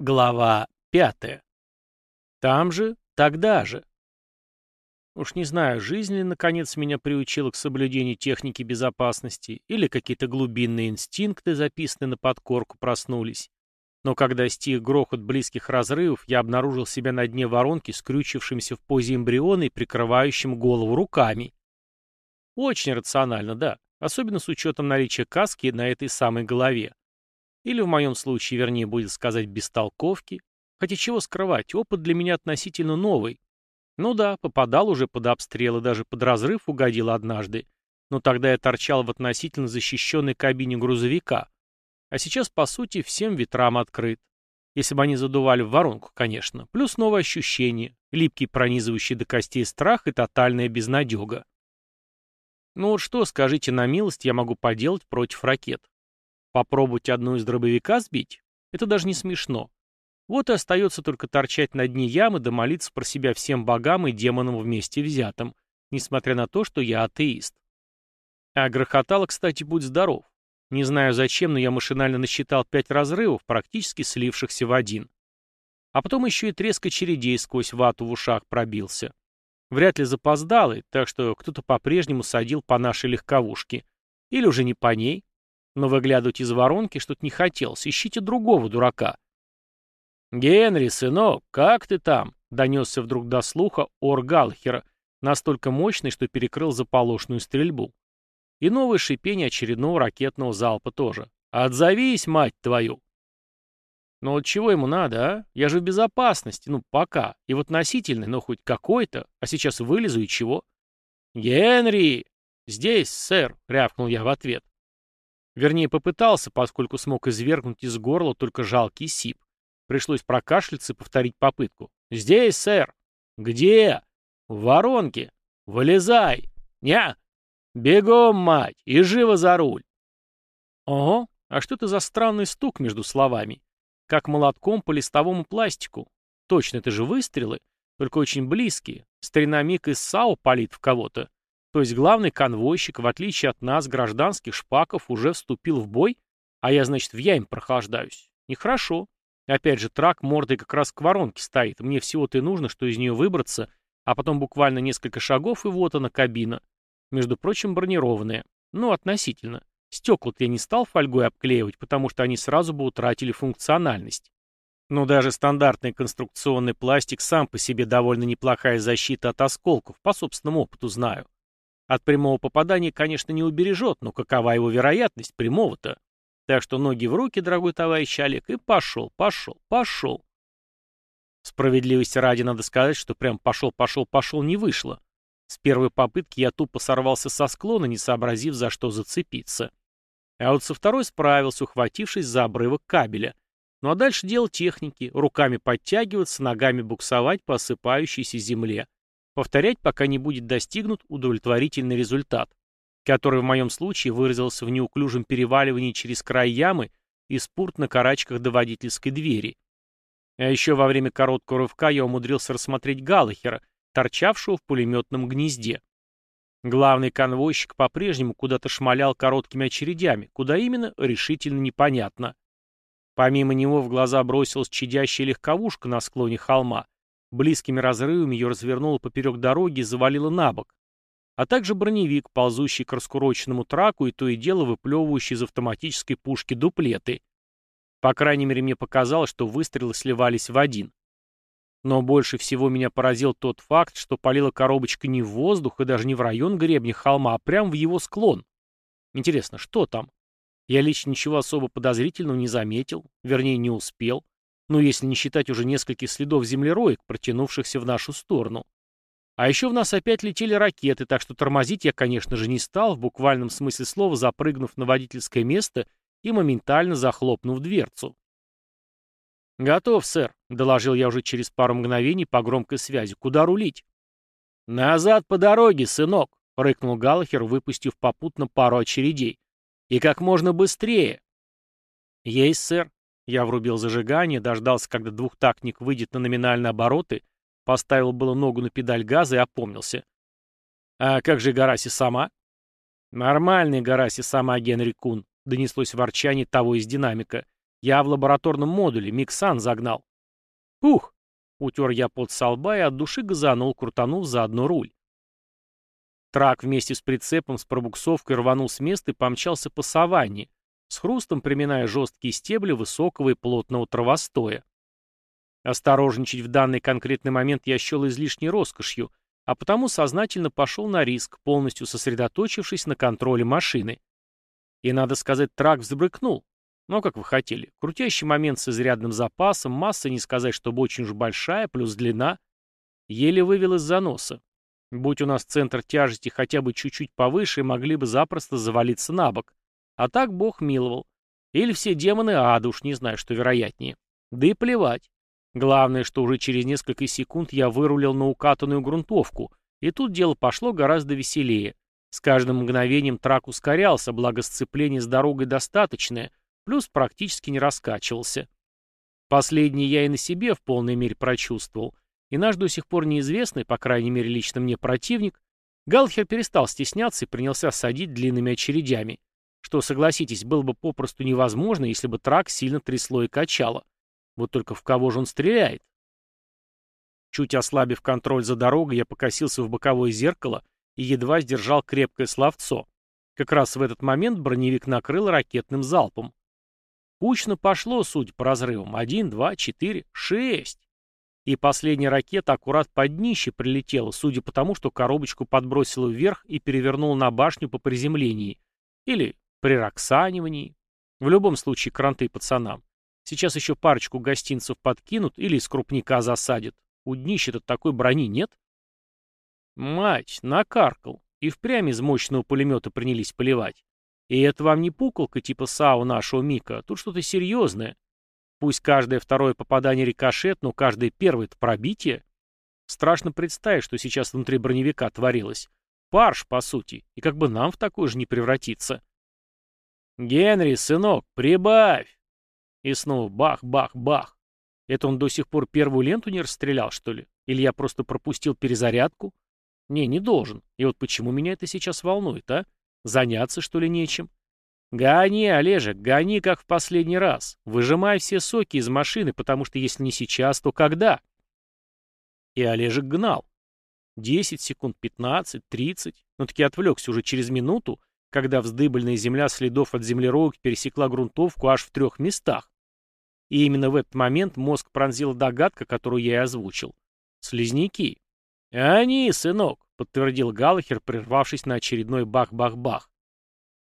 Глава пятая. Там же, тогда же. Уж не знаю, жизнь ли наконец меня приучила к соблюдению техники безопасности, или какие-то глубинные инстинкты, записанные на подкорку, проснулись. Но когда стих грохот близких разрывов, я обнаружил себя на дне воронки, скрючившимся в позе эмбриона и прикрывающим голову руками. Очень рационально, да, особенно с учетом наличия каски на этой самой голове. Или в моем случае, вернее, будет сказать, бестолковки. Хотя чего скрывать, опыт для меня относительно новый. Ну да, попадал уже под обстрел и даже под разрыв угодил однажды. Но тогда я торчал в относительно защищенной кабине грузовика. А сейчас, по сути, всем ветрам открыт. Если бы они задували в воронку, конечно. Плюс новое ощущение, липкий пронизывающий до костей страх и тотальная безнадега. Ну вот что, скажите на милость, я могу поделать против ракет? Попробовать одну из дробовика сбить? Это даже не смешно. Вот и остается только торчать на дне ямы да молиться про себя всем богам и демонам вместе взятым, несмотря на то, что я атеист. А грохотало, кстати, будь здоров. Не знаю зачем, но я машинально насчитал пять разрывов, практически слившихся в один. А потом еще и треск очередей сквозь вату в ушах пробился. Вряд ли запоздалый, так что кто-то по-прежнему садил по нашей легковушке. Или уже не по ней, но выглядывать из воронки что-то не хотелось. Ищите другого дурака. «Генри, сынок, как ты там?» — донесся вдруг до слуха ор Галхера, настолько мощный, что перекрыл заполошную стрельбу. И новое шипение очередного ракетного залпа тоже. «Отзовись, мать твою!» «Ну вот чего ему надо, а? Я же в безопасности, ну пока. И в относительной, но хоть какой-то. А сейчас вылезу и чего?» «Генри!» «Здесь, сэр!» — рявкнул я в ответ. Вернее, попытался, поскольку смог извергнуть из горла только жалкий сип. Пришлось прокашляться и повторить попытку. «Здесь, сэр!» «Где?» «В воронке!» «Вылезай!» «Ня!» «Бегом, мать! И живо за руль!» Ого, а что это за странный стук между словами? Как молотком по листовому пластику. Точно, это же выстрелы, только очень близкие. Старинамик из САУ палит в кого-то. То есть главный конвойщик, в отличие от нас, гражданских шпаков, уже вступил в бой, а я, значит, в яме прохлаждаюсь. Нехорошо. Опять же, трак мордой как раз к воронке стоит. Мне всего-то и нужно, что из нее выбраться, а потом буквально несколько шагов, и вот она кабина. Между прочим, бронированная. Ну, относительно. Стекла я не стал фольгой обклеивать, потому что они сразу бы утратили функциональность. Но даже стандартный конструкционный пластик сам по себе довольно неплохая защита от осколков, по собственному опыту знаю. От прямого попадания, конечно, не убережет, но какова его вероятность прямого-то? Так что ноги в руки, дорогой товарищ Олег, и пошел, пошел, пошел. Справедливости ради надо сказать, что прям пошел, пошел, пошел не вышло. С первой попытки я тупо сорвался со склона, не сообразив, за что зацепиться. А вот со второй справился, ухватившись за обрывок кабеля. Ну а дальше дело техники, руками подтягиваться, ногами буксовать по осыпающейся земле. Повторять, пока не будет достигнут удовлетворительный результат, который в моем случае выразился в неуклюжем переваливании через край ямы и спурт на карачках до водительской двери. А еще во время короткого рывка я умудрился рассмотреть Галлахера, торчавшего в пулеметном гнезде. Главный конвойщик по-прежнему куда-то шмалял короткими очередями, куда именно, решительно непонятно. Помимо него в глаза бросилась чадящая легковушка на склоне холма, Близкими разрывами ее развернуло поперек дороги и завалило на бок. А также броневик, ползущий к раскуроченному траку и то и дело выплевывающий из автоматической пушки дуплеты. По крайней мере, мне показалось, что выстрелы сливались в один. Но больше всего меня поразил тот факт, что палила коробочка не в воздух и даже не в район гребня холма, а прямо в его склон. Интересно, что там? Я лично ничего особо подозрительного не заметил, вернее, не успел ну если не считать уже нескольких следов землероек, протянувшихся в нашу сторону. А еще в нас опять летели ракеты, так что тормозить я, конечно же, не стал, в буквальном смысле слова запрыгнув на водительское место и моментально захлопнув дверцу. «Готов, сэр», — доложил я уже через пару мгновений по громкой связи. «Куда рулить?» «Назад по дороге, сынок», — рыкнул Галлахер, выпустив попутно пару очередей. «И как можно быстрее». «Есть, сэр», я врубил зажигание, дождался, когда двухтактник выйдет на номинальные обороты, поставил было ногу на педаль газа и опомнился. «А как же Гараси сама?» «Нормальный Гараси сама, Генри Кун», — донеслось ворчание того из динамика. Я в лабораторном модуле, Миксан загнал. Ух! Утер я под со лба и от души газанул, крутанув заодно руль. Трак вместе с прицепом с пробуксовкой рванул с места и помчался по саванне, с хрустом приминая жесткие стебли высокого и плотного травостоя. Осторожничать в данный конкретный момент я счел излишней роскошью, а потому сознательно пошел на риск, полностью сосредоточившись на контроле машины. И, надо сказать, трак взбрыкнул. Но, как вы хотели, крутящий момент с изрядным запасом, масса не сказать, чтобы очень уж большая, плюс длина, еле вывел из заноса. Будь у нас центр тяжести хотя бы чуть-чуть повыше, могли бы запросто завалиться на бок. А так бог миловал. Или все демоны ада, уж не знаю, что вероятнее. Да и плевать. Главное, что уже через несколько секунд я вырулил на укатанную грунтовку, и тут дело пошло гораздо веселее. С каждым мгновением трак ускорялся, благо сцепление с дорогой достаточное, плюс практически не раскачивался. Последнее я и на себе в полной мере прочувствовал, и наш до сих пор неизвестный, по крайней мере лично мне противник, Галхер перестал стесняться и принялся садить длинными очередями, что, согласитесь, было бы попросту невозможно, если бы трак сильно трясло и качало. Вот только в кого же он стреляет? Чуть ослабив контроль за дорогой, я покосился в боковое зеркало и едва сдержал крепкое словцо. Как раз в этот момент броневик накрыл ракетным залпом. Кучно пошло, судя по разрывам. Один, два, четыре, шесть. И последняя ракета аккурат под днище прилетела, судя по тому, что коробочку подбросила вверх и перевернула на башню по приземлении. Или при роксанивании. В любом случае, кранты пацанам. Сейчас еще парочку гостинцев подкинут или из крупника засадят. У днища-то такой брони нет. Мать, накаркал. И впрямь из мощного пулемета принялись поливать. И это вам не пуколка типа САУ нашего Мика, тут что-то серьезное. Пусть каждое второе попадание рикошет, но каждое первое — это пробитие. Страшно представить, что сейчас внутри броневика творилось. Парш, по сути, и как бы нам в такой же не превратиться. «Генри, сынок, прибавь!» И снова бах-бах-бах. Это он до сих пор первую ленту не расстрелял, что ли? Или я просто пропустил перезарядку? Не, не должен. И вот почему меня это сейчас волнует, а? Заняться, что ли, нечем? Гони, Олежек, гони, как в последний раз. Выжимай все соки из машины, потому что если не сейчас, то когда? И Олежек гнал. Десять секунд, пятнадцать, тридцать. Но таки отвлекся уже через минуту, когда вздыбленная земля следов от землеровки пересекла грунтовку аж в трех местах. И именно в этот момент мозг пронзила догадка, которую я и озвучил. Слизняки. «Они, сынок», — подтвердил Галлахер, прервавшись на очередной бах-бах-бах.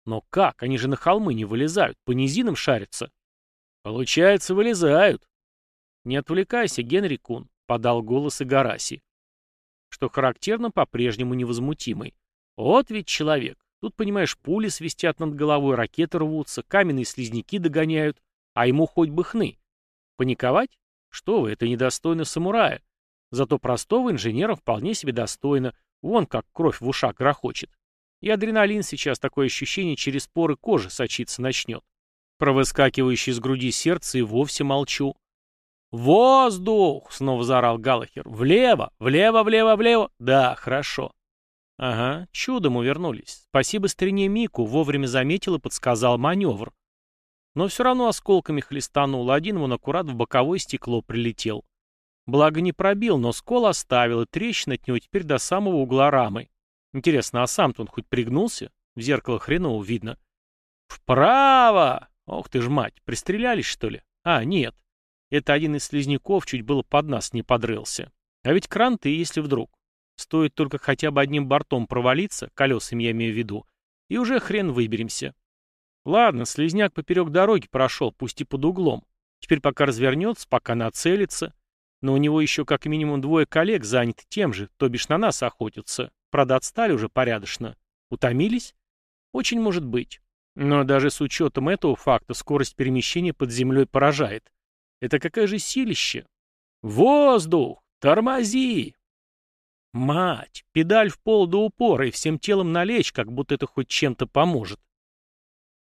«Но как? Они же на холмы не вылезают, по низинам шарятся». «Получается, вылезают». «Не отвлекайся, Генри Кун», — подал голос Игараси. Что характерно, по-прежнему невозмутимый. «Вот ведь человек. Тут, понимаешь, пули свистят над головой, ракеты рвутся, каменные слизняки догоняют, а ему хоть бы хны. Паниковать? Что вы, это недостойно самурая. Зато простого инженера вполне себе достойно, вон как кровь в ушах грохочет. И адреналин сейчас такое ощущение через поры кожи сочиться начнет. Про выскакивающее из груди сердце и вовсе молчу. «Воздух!» — снова заорал Галахер. «Влево! Влево, влево, влево!» «Да, хорошо. Ага, чудом увернулись. Спасибо старине Мику, вовремя заметил и подсказал маневр. Но все равно осколками хлестанул, один вон аккурат в боковое стекло прилетел. Благо не пробил, но скол оставил, и трещина от него теперь до самого угла рамы. Интересно, а сам-то он хоть пригнулся? В зеркало хреново видно. «Вправо!» Ох ты ж мать, пристрелялись, что ли? А, нет. Это один из слизняков чуть было под нас не подрылся. А ведь кранты, если вдруг. Стоит только хотя бы одним бортом провалиться, колесами я имею в виду, и уже хрен выберемся. Ладно, слезняк поперек дороги прошел, пусть и под углом. Теперь пока развернется, пока нацелится. Но у него еще как минимум двое коллег заняты тем же, то бишь на нас охотятся. Правда, отстали уже порядочно. Утомились? Очень может быть. Но даже с учетом этого факта скорость перемещения под землей поражает. Это какая же силище? Воздух! Тормози! Мать, педаль в пол до упора и всем телом налечь, как будто это хоть чем-то поможет.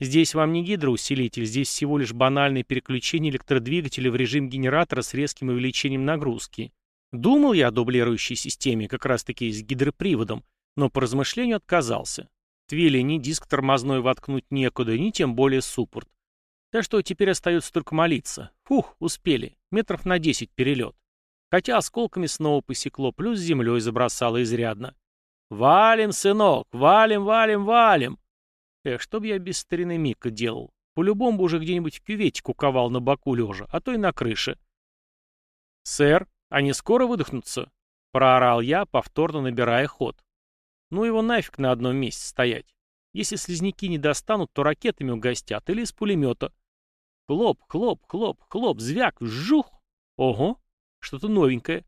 Здесь вам не гидроусилитель, здесь всего лишь банальное переключение электродвигателя в режим генератора с резким увеличением нагрузки. Думал я о дублирующей системе, как раз-таки с гидроприводом, но по размышлению отказался. Твили ни диск тормозной воткнуть некуда, ни тем более суппорт. Так что теперь остается только молиться. Фух, успели. Метров на десять перелет. Хотя осколками снова посекло, плюс землей забросало изрядно. «Валим, сынок! Валим, валим, валим!» Эх, что б я без старины Мика делал? По-любому бы уже где-нибудь в кювете куковал на боку лежа, а то и на крыше. «Сэр, они скоро выдохнутся?» — проорал я, повторно набирая ход. «Ну его нафиг на одном месте стоять. Если слизняки не достанут, то ракетами угостят или из пулемета. Хлоп, хлоп, хлоп, хлоп, звяк, жух. Ого, что-то новенькое.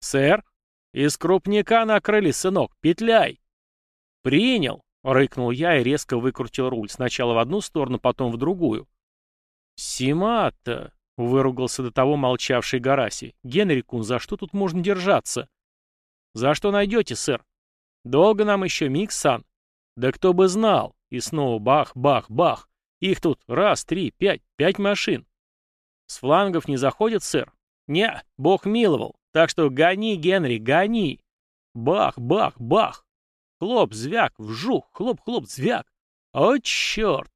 Сэр, из крупника накрыли, сынок, петляй. Принял, рыкнул я и резко выкрутил руль. Сначала в одну сторону, потом в другую. Симата, выругался до того молчавший Гараси. Генри Кун, за что тут можно держаться? За что найдете, сэр? Долго нам еще, Миксан? Да кто бы знал. И снова бах, бах, бах. Их тут раз, три, пять, пять машин. С флангов не заходит, сэр? Не, бог миловал. Так что гони, Генри, гони. Бах, бах, бах. Хлоп, звяк, вжух, хлоп-хлоп, звяк. О, черт!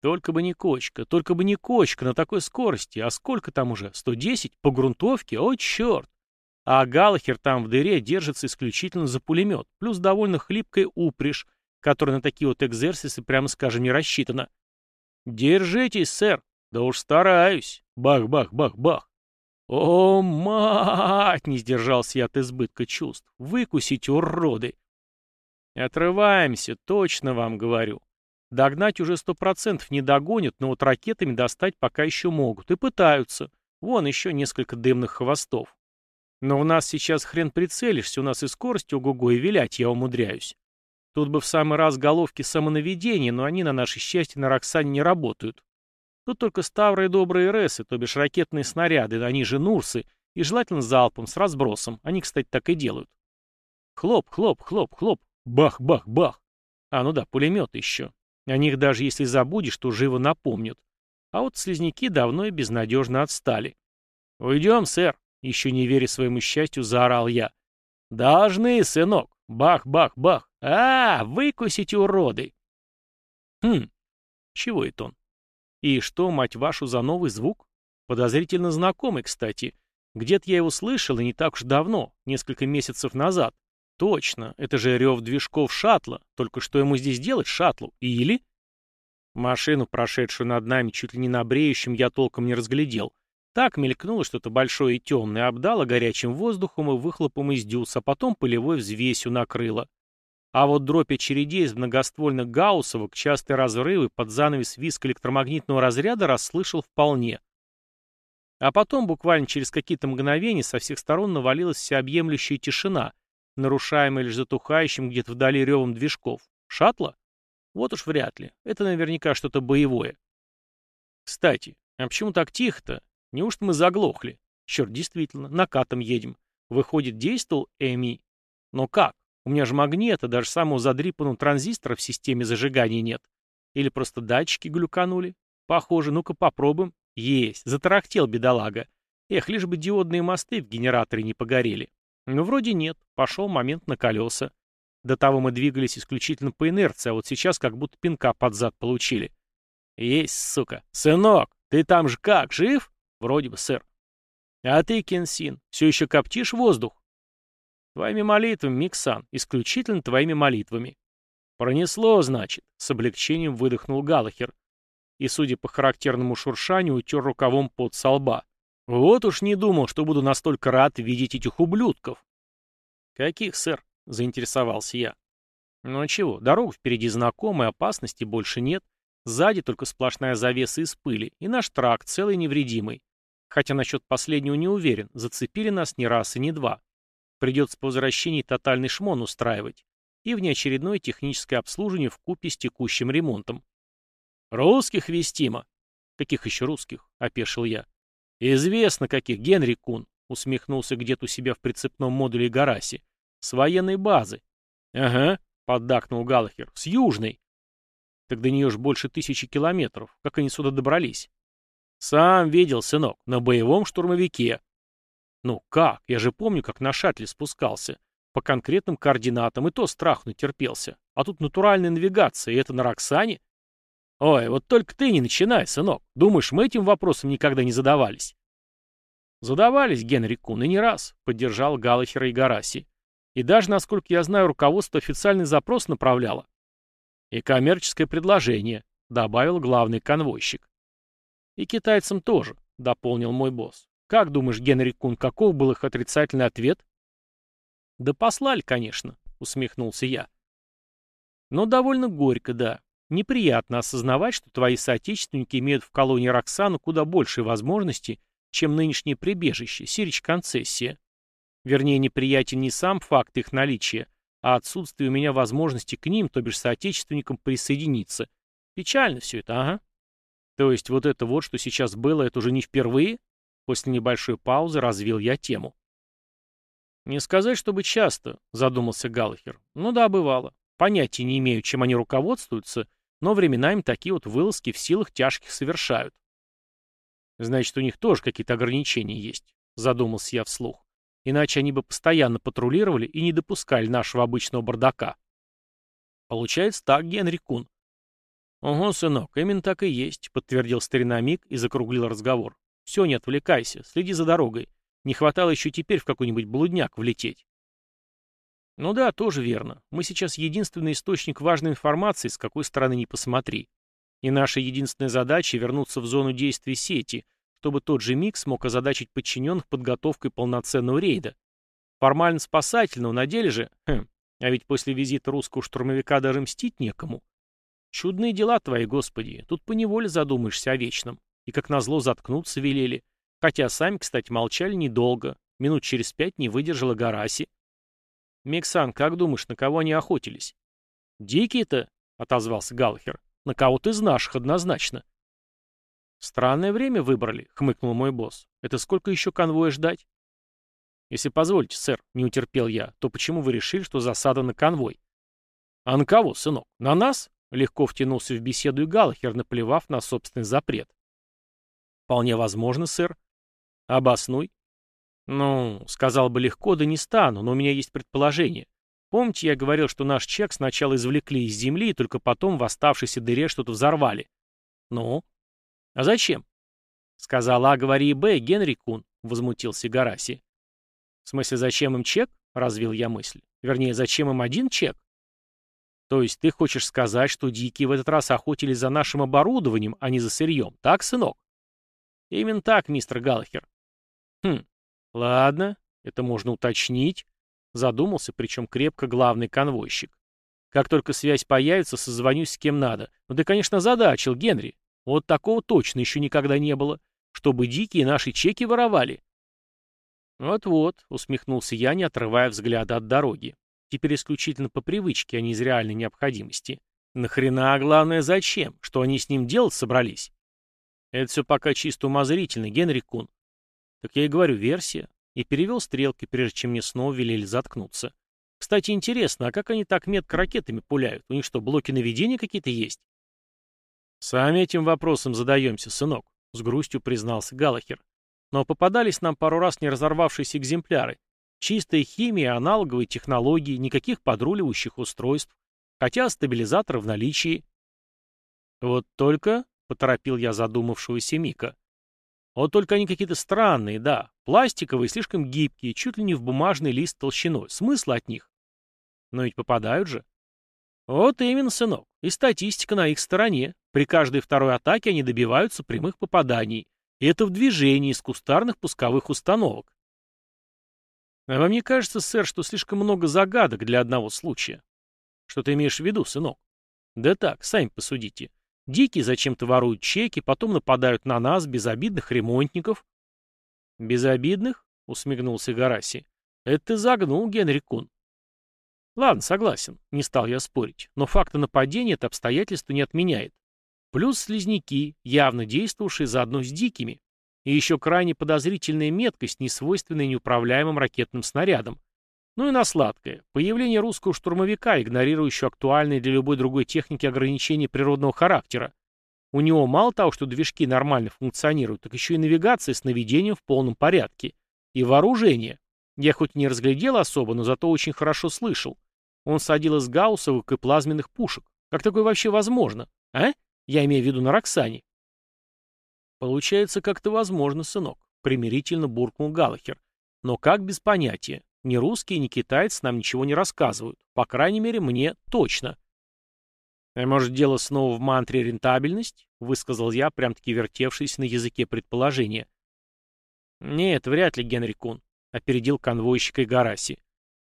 Только бы не кочка, только бы не кочка на такой скорости. А сколько там уже? 110? По грунтовке? О, черт! А Галахер там в дыре держится исключительно за пулемет, плюс довольно хлипкая упряжь, которая на такие вот экзерсисы, прямо скажем, не рассчитана. «Держитесь, сэр!» «Да уж стараюсь!» Бах-бах-бах-бах! «О, мать!» — не сдержался я от избытка чувств. «Выкусить, уроды!» «Отрываемся, точно вам говорю. Догнать уже сто процентов не догонят, но вот ракетами достать пока еще могут. И пытаются. Вон еще несколько дымных хвостов. Но у нас сейчас хрен прицелишься, у нас и скорость ого-го, и вилять я умудряюсь. Тут бы в самый раз головки самонаведения, но они, на наше счастье, на Роксане не работают. Тут только ставрые добрые РСы, то бишь ракетные снаряды, они же Нурсы, и желательно залпом, с разбросом. Они, кстати, так и делают. Хлоп, хлоп, хлоп, хлоп, бах, бах, бах. А, ну да, пулемет еще. О них даже если забудешь, то живо напомнят. А вот слизняки давно и безнадежно отстали. «Уйдем, сэр!» — еще не веря своему счастью, заорал я. «Должны, сынок! Бах, бах, бах! А, выкусите, уроды!» Хм, чего это он? И что, мать вашу, за новый звук? Подозрительно знакомый, кстати. Где-то я его слышал, и не так уж давно, несколько месяцев назад. Точно, это же рев движков шаттла. Только что ему здесь делать шаттлу? Или... Машину, прошедшую над нами чуть ли не на бреющем, я толком не разглядел. Так мелькнуло что-то большое и темное, обдало горячим воздухом и выхлопом из дюз, а потом пылевой взвесью накрыло. А вот дробь очередей из многоствольных гауссовок, частые разрывы, под занавес виск электромагнитного разряда расслышал вполне. А потом, буквально через какие-то мгновения, со всех сторон навалилась всеобъемлющая тишина, нарушаемая лишь затухающим где-то вдали ревом движков. Шаттла? Вот уж вряд ли. Это наверняка что-то боевое. Кстати, а почему так тихо-то? Неужто мы заглохли? Черт, действительно, накатом едем. Выходит, действовал Эми. Но как? У меня же магнита, даже самого задрипанного транзистора в системе зажигания нет. Или просто датчики глюканули? Похоже, ну-ка попробуем. Есть, затарахтел бедолага. Эх, лишь бы диодные мосты в генераторе не погорели. Но вроде нет, пошел момент на колеса. До того мы двигались исключительно по инерции, а вот сейчас как будто пинка под зад получили. Есть, сука. Сынок, ты там же как, жив? Вроде бы, сэр. А ты, Кенсин, все еще коптишь воздух? Твоими молитвами, Миксан, исключительно твоими молитвами. Пронесло, значит, с облегчением выдохнул Галахер. И, судя по характерному шуршанию, утер рукавом под со лба. Вот уж не думал, что буду настолько рад видеть этих ублюдков. Каких, сэр? Заинтересовался я. Ну а чего, дорога впереди знакомая, опасности больше нет. Сзади только сплошная завеса из пыли, и наш тракт целый невредимый. Хотя насчет последнего не уверен, зацепили нас не раз и не два. Придется по возвращении тотальный шмон устраивать. И внеочередное техническое обслуживание в купе с текущим ремонтом. «Русских вестимо». «Каких еще русских?» — опешил я. «Известно каких, Генри Кун», — усмехнулся где-то у себя в прицепном модуле Гараси. «С военной базы». «Ага», — поддакнул Галахер. «С южной». «Так до нее ж больше тысячи километров. Как они сюда добрались?» «Сам видел, сынок, на боевом штурмовике», ну как? Я же помню, как на шаттле спускался. По конкретным координатам, и то страх натерпелся. А тут натуральная навигация, и это на Роксане? Ой, вот только ты не начинай, сынок. Думаешь, мы этим вопросом никогда не задавались? Задавались, Генри Кун, и не раз, поддержал Галахера и Гараси. И даже, насколько я знаю, руководство официальный запрос направляло. И коммерческое предложение, добавил главный конвойщик. И китайцам тоже, дополнил мой босс. Как думаешь, Генри Кун, каков был их отрицательный ответ? Да послали, конечно, усмехнулся я. Но довольно горько, да. Неприятно осознавать, что твои соотечественники имеют в колонии Роксану куда большие возможности, чем нынешнее прибежище, Сирич-концессия. Вернее, неприятен не сам факт их наличия, а отсутствие у меня возможности к ним, то бишь соотечественникам, присоединиться. Печально все это, ага. То есть вот это вот, что сейчас было, это уже не впервые? После небольшой паузы развил я тему. «Не сказать, чтобы часто», — задумался Галлахер. «Ну да, бывало. Понятия не имею, чем они руководствуются, но временами такие вот вылазки в силах тяжких совершают». «Значит, у них тоже какие-то ограничения есть», — задумался я вслух. «Иначе они бы постоянно патрулировали и не допускали нашего обычного бардака». «Получается так, Генри Кун». «Ого, сынок, именно так и есть», — подтвердил старина Мик и закруглил разговор. «Все, не отвлекайся, следи за дорогой. Не хватало еще теперь в какой-нибудь блудняк влететь. Ну да, тоже верно. Мы сейчас единственный источник важной информации, с какой стороны не посмотри. И наша единственная задача — вернуться в зону действия сети, чтобы тот же миг смог озадачить подчиненных подготовкой полноценного рейда. Формально спасательного, на деле же... Хм, а ведь после визита русского штурмовика даже мстить некому. Чудные дела твои, господи. Тут поневоле задумаешься о вечном. И как назло заткнуться велели. Хотя сами, кстати, молчали недолго. Минут через пять не выдержала Гараси. «Миксан, как думаешь, на кого они охотились?» «Дикие-то?» — отозвался Галхер. «На кого-то из наших, однозначно». «Странное время выбрали», — хмыкнул мой босс. «Это сколько еще конвоя ждать?» «Если позволите, сэр», — не утерпел я, «то почему вы решили, что засада на конвой?» «А на кого, сынок? На нас?» — легко втянулся в беседу и Галахер, наплевав на собственный запрет. «Вполне возможно, сэр», Обоснуй. Ну, сказал бы легко, да не стану, но у меня есть предположение. Помните, я говорил, что наш чек сначала извлекли из земли, и только потом в оставшейся дыре что-то взорвали? Ну? А зачем? Сказала А, говори и Б, Генри Кун, возмутился Гараси. В смысле, зачем им чек? Развил я мысль. Вернее, зачем им один чек? То есть ты хочешь сказать, что дикие в этот раз охотились за нашим оборудованием, а не за сырьем, так, сынок? Именно так, мистер Галлахер. Хм, ладно, это можно уточнить. Задумался, причем крепко главный конвойщик. Как только связь появится, созвонюсь с кем надо. Ну ты, конечно, задачил, Генри. Вот такого точно еще никогда не было. Чтобы дикие наши чеки воровали. Вот-вот, усмехнулся я, не отрывая взгляда от дороги. Теперь исключительно по привычке, а не из реальной необходимости. Нахрена, а главное, зачем? Что они с ним делать собрались? Это все пока чисто умозрительно, Генри Кун. Так я и говорю, версия. И перевел стрелки, прежде чем мне снова велели заткнуться. Кстати, интересно, а как они так метко ракетами пуляют? У них что, блоки наведения какие-то есть? Сами этим вопросом задаемся, сынок, с грустью признался Галахер. Но попадались нам пару раз не разорвавшиеся экземпляры. Чистая химия, аналоговые технологии, никаких подруливающих устройств. Хотя стабилизатор в наличии. Вот только, — поторопил я задумавшегося Мика, вот только они какие-то странные, да. Пластиковые, слишком гибкие, чуть ли не в бумажный лист толщиной. Смысл от них? Но ведь попадают же. Вот именно, сынок. И статистика на их стороне. При каждой второй атаке они добиваются прямых попаданий. И это в движении из кустарных пусковых установок. А вам не кажется, сэр, что слишком много загадок для одного случая? Что ты имеешь в виду, сынок? Да так, сами посудите. Дикие зачем-то воруют чеки, потом нападают на нас, безобидных ремонтников. Безобидных? Усмехнулся Гараси. Это ты загнул, Генри Кун. Ладно, согласен, не стал я спорить, но факта нападения это обстоятельство не отменяет. Плюс слизняки, явно действовавшие заодно с дикими. И еще крайне подозрительная меткость, несвойственная неуправляемым ракетным снарядом. Ну и на сладкое. Появление русского штурмовика, игнорирующего актуальные для любой другой техники ограничения природного характера. У него мало того, что движки нормально функционируют, так еще и навигация с наведением в полном порядке. И вооружение. Я хоть не разглядел особо, но зато очень хорошо слышал. Он садил из гауссовых и плазменных пушек. Как такое вообще возможно? А? Я имею в виду на Роксане. Получается, как-то возможно, сынок, примирительно буркнул Галахер. Но как без понятия? Ни русские, ни китайцы нам ничего не рассказывают. По крайней мере, мне точно. А может, дело снова в мантре рентабельность? Высказал я, прям-таки вертевшись на языке предположения. Нет, вряд ли, Генри Кун, опередил конвойщика и Гараси.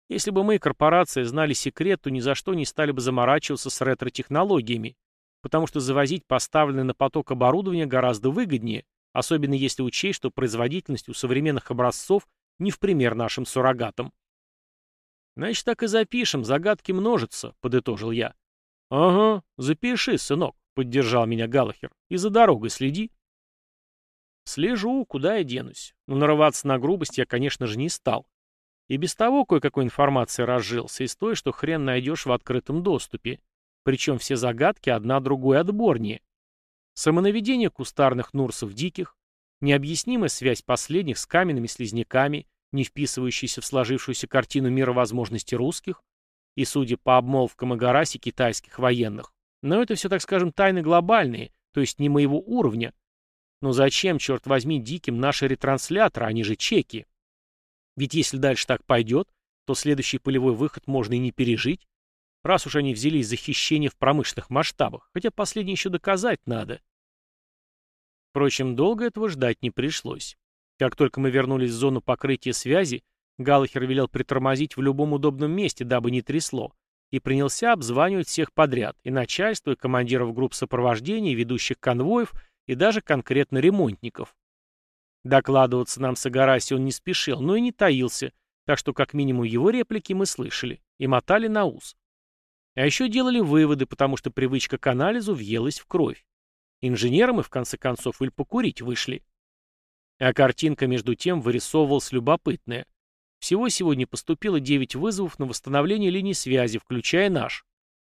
Если бы мы, корпорация, знали секрет, то ни за что не стали бы заморачиваться с ретро-технологиями, потому что завозить поставленное на поток оборудование гораздо выгоднее, особенно если учесть, что производительность у современных образцов не в пример нашим суррогатам. «Значит, так и запишем, загадки множатся», — подытожил я. «Ага, запиши, сынок», — поддержал меня Галахер. «И за дорогой следи». Слежу, куда я денусь. Но нарываться на грубость я, конечно же, не стал. И без того кое-какой информации разжился, из той, что хрен найдешь в открытом доступе. Причем все загадки одна другой отборнее. Самонаведение кустарных нурсов диких, необъяснимая связь последних с каменными слизняками, не вписывающаяся в сложившуюся картину мира возможностей русских, и, судя по обмолвкам и Игараси, китайских военных. Но это все, так скажем, тайны глобальные, то есть не моего уровня. Но зачем, черт возьми, диким наши ретрансляторы, они же чеки? Ведь если дальше так пойдет, то следующий полевой выход можно и не пережить, раз уж они взялись за хищение в промышленных масштабах, хотя последнее еще доказать надо. Впрочем, долго этого ждать не пришлось. Как только мы вернулись в зону покрытия связи, Галлахер велел притормозить в любом удобном месте, дабы не трясло, и принялся обзванивать всех подряд, и начальство, и командиров групп сопровождения, и ведущих конвоев, и даже конкретно ремонтников. Докладываться нам с Агараси он не спешил, но и не таился, так что как минимум его реплики мы слышали и мотали на ус. А еще делали выводы, потому что привычка к анализу въелась в кровь. Инженеры мы, в конце концов, или покурить вышли. А картинка, между тем, вырисовывалась любопытная. Всего сегодня поступило 9 вызовов на восстановление линий связи, включая наш.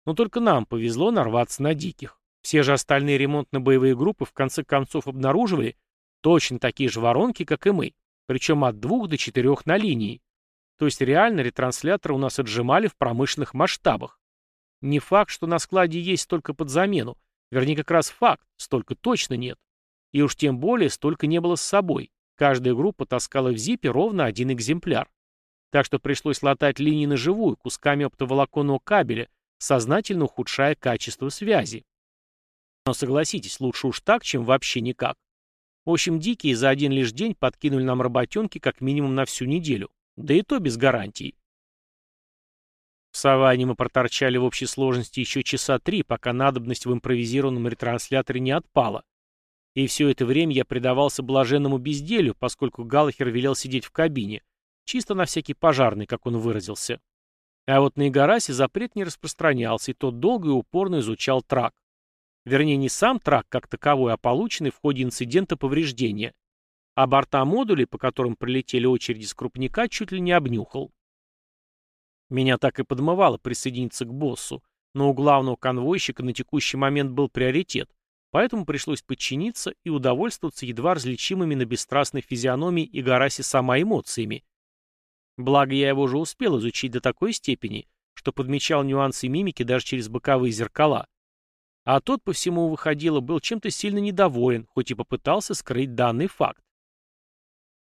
Но только нам повезло нарваться на диких. Все же остальные ремонтно-боевые группы в конце концов обнаруживали точно такие же воронки, как и мы, причем от двух до четырех на линии. То есть реально ретрансляторы у нас отжимали в промышленных масштабах. Не факт, что на складе есть только под замену, вернее как раз факт, столько точно нет. И уж тем более столько не было с собой. Каждая группа таскала в зипе ровно один экземпляр. Так что пришлось латать линии на живую, кусками оптоволоконного кабеля, сознательно ухудшая качество связи. Но согласитесь, лучше уж так, чем вообще никак. В общем, дикие за один лишь день подкинули нам работенки как минимум на всю неделю. Да и то без гарантий. В саванне мы проторчали в общей сложности еще часа три, пока надобность в импровизированном ретрансляторе не отпала. И все это время я предавался блаженному безделью, поскольку Галлахер велел сидеть в кабине, чисто на всякий пожарный, как он выразился. А вот на Игарасе запрет не распространялся, и тот долго и упорно изучал трак. Вернее, не сам трак как таковой, а полученный в ходе инцидента повреждения. А борта модулей, по которым прилетели очереди с крупника, чуть ли не обнюхал. Меня так и подмывало присоединиться к боссу, но у главного конвойщика на текущий момент был приоритет, поэтому пришлось подчиниться и удовольствоваться едва различимыми на бесстрастной физиономии и Гараси сама эмоциями. Благо, я его уже успел изучить до такой степени, что подмечал нюансы мимики даже через боковые зеркала. А тот, по всему выходило, был чем-то сильно недоволен, хоть и попытался скрыть данный факт.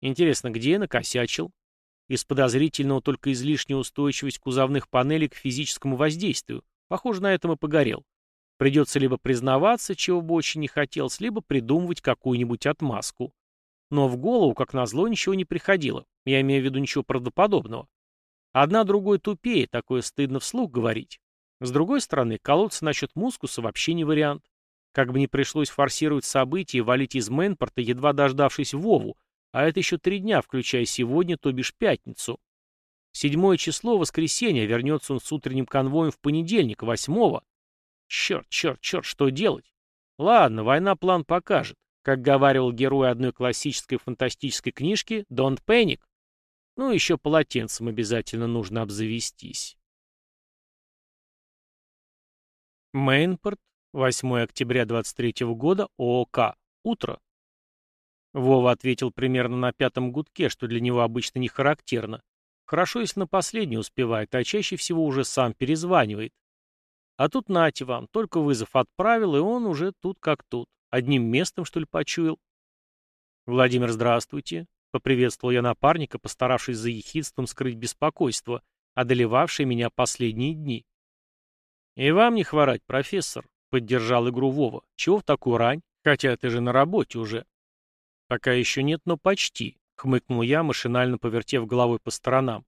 Интересно, где я накосячил? Из подозрительного только излишняя устойчивость кузовных панелей к физическому воздействию. Похоже, на этом и погорел. Придется либо признаваться, чего бы очень не хотелось, либо придумывать какую-нибудь отмазку. Но в голову, как назло, ничего не приходило. Я имею в виду ничего правдоподобного. Одна другой тупее, такое стыдно вслух говорить. С другой стороны, колоться насчет мускуса вообще не вариант. Как бы не пришлось форсировать события и валить из Мэнпорта, едва дождавшись Вову, а это еще три дня, включая сегодня, то бишь пятницу. Седьмое число, воскресенье, вернется он с утренним конвоем в понедельник, восьмого. Черт, черт, черт, что делать? Ладно, война план покажет. Как говаривал герой одной классической фантастической книжки, «Don't panic». Ну, еще полотенцем обязательно нужно обзавестись. Мейнпорт, 8 октября 23 года, ООК. Утро. Вова ответил примерно на пятом гудке, что для него обычно не характерно. Хорошо, если на последний успевает, а чаще всего уже сам перезванивает. А тут нате вам, только вызов отправил, и он уже тут как тут. Одним местом, что ли, почуял? «Владимир, здравствуйте», — поприветствовал я напарника, постаравшись за ехидством скрыть беспокойство, одолевавшее меня последние дни. «И вам не хворать, профессор», — поддержал игру Вова. «Чего в такую рань? Хотя ты же на работе уже». «Пока еще нет, но почти», — хмыкнул я, машинально повертев головой по сторонам.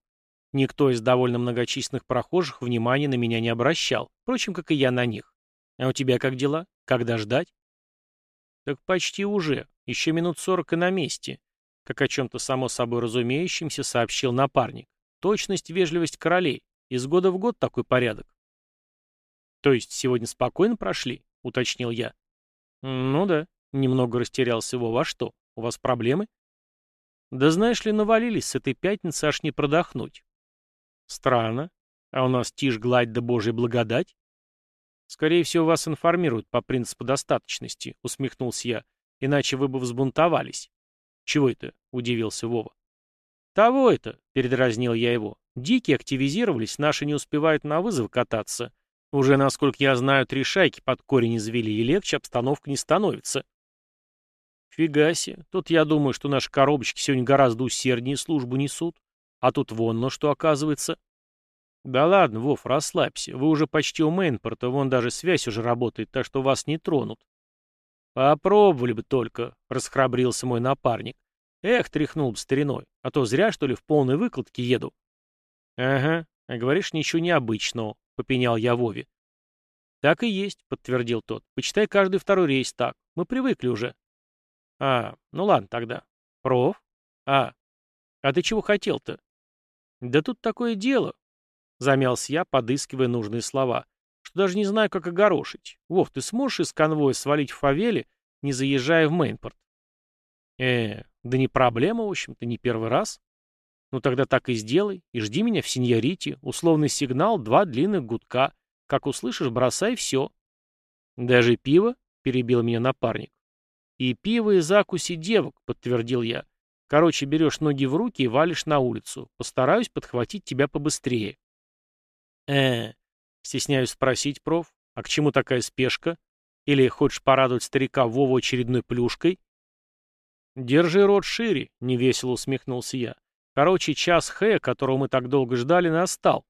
Никто из довольно многочисленных прохожих внимания на меня не обращал, впрочем, как и я на них. «А у тебя как дела? Когда ждать?» «Так почти уже. Еще минут сорок и на месте», — как о чем-то само собой разумеющемся сообщил напарник. «Точность, вежливость королей. Из года в год такой порядок». «То есть сегодня спокойно прошли?» — уточнил я. «Ну да», — немного растерялся его. «Во что? У вас проблемы?» «Да знаешь ли, навалились с этой пятницы аж не продохнуть». «Странно. А у нас тишь, гладь да божья благодать?» «Скорее всего, вас информируют по принципу достаточности», — усмехнулся я. «Иначе вы бы взбунтовались». «Чего это?» — удивился Вова. «Того это», — передразнил я его. «Дикие активизировались, наши не успевают на вызов кататься. Уже, насколько я знаю, три шайки под корень извели, и легче обстановка не становится». «Фига себе. Тут я думаю, что наши коробочки сегодня гораздо усерднее службу несут. А тут вон, но что оказывается...» «Да ладно, Вов, расслабься. Вы уже почти у Мейнпорта, вон даже связь уже работает, так что вас не тронут». «Попробовали бы только», — расхрабрился мой напарник. «Эх, тряхнул бы стариной, а то зря, что ли, в полной выкладке еду». «Ага, а говоришь, ничего необычного», — попенял я Вове. «Так и есть», — подтвердил тот. «Почитай каждый второй рейс так. Мы привыкли уже». «А, ну ладно тогда. Проф? А, а ты чего хотел-то?» «Да тут такое дело. Замялся я, подыскивая нужные слова. Что даже не знаю, как огорошить. Вов, ты сможешь из конвоя свалить в фавеле, не заезжая в Мейнпорт? Э, да не проблема, в общем-то, не первый раз. Ну тогда так и сделай, и жди меня в сеньорите. Условный сигнал, два длинных гудка. Как услышишь, бросай все. Даже пиво? Перебил меня напарник. И пиво, и закуси девок, подтвердил я. Короче, берешь ноги в руки и валишь на улицу. Постараюсь подхватить тебя побыстрее э Стесняюсь спросить, проф, а к чему такая спешка? Или хочешь порадовать старика Вову очередной плюшкой? Держи рот шире, невесело усмехнулся я. Короче, час Хэ, которого мы так долго ждали, настал.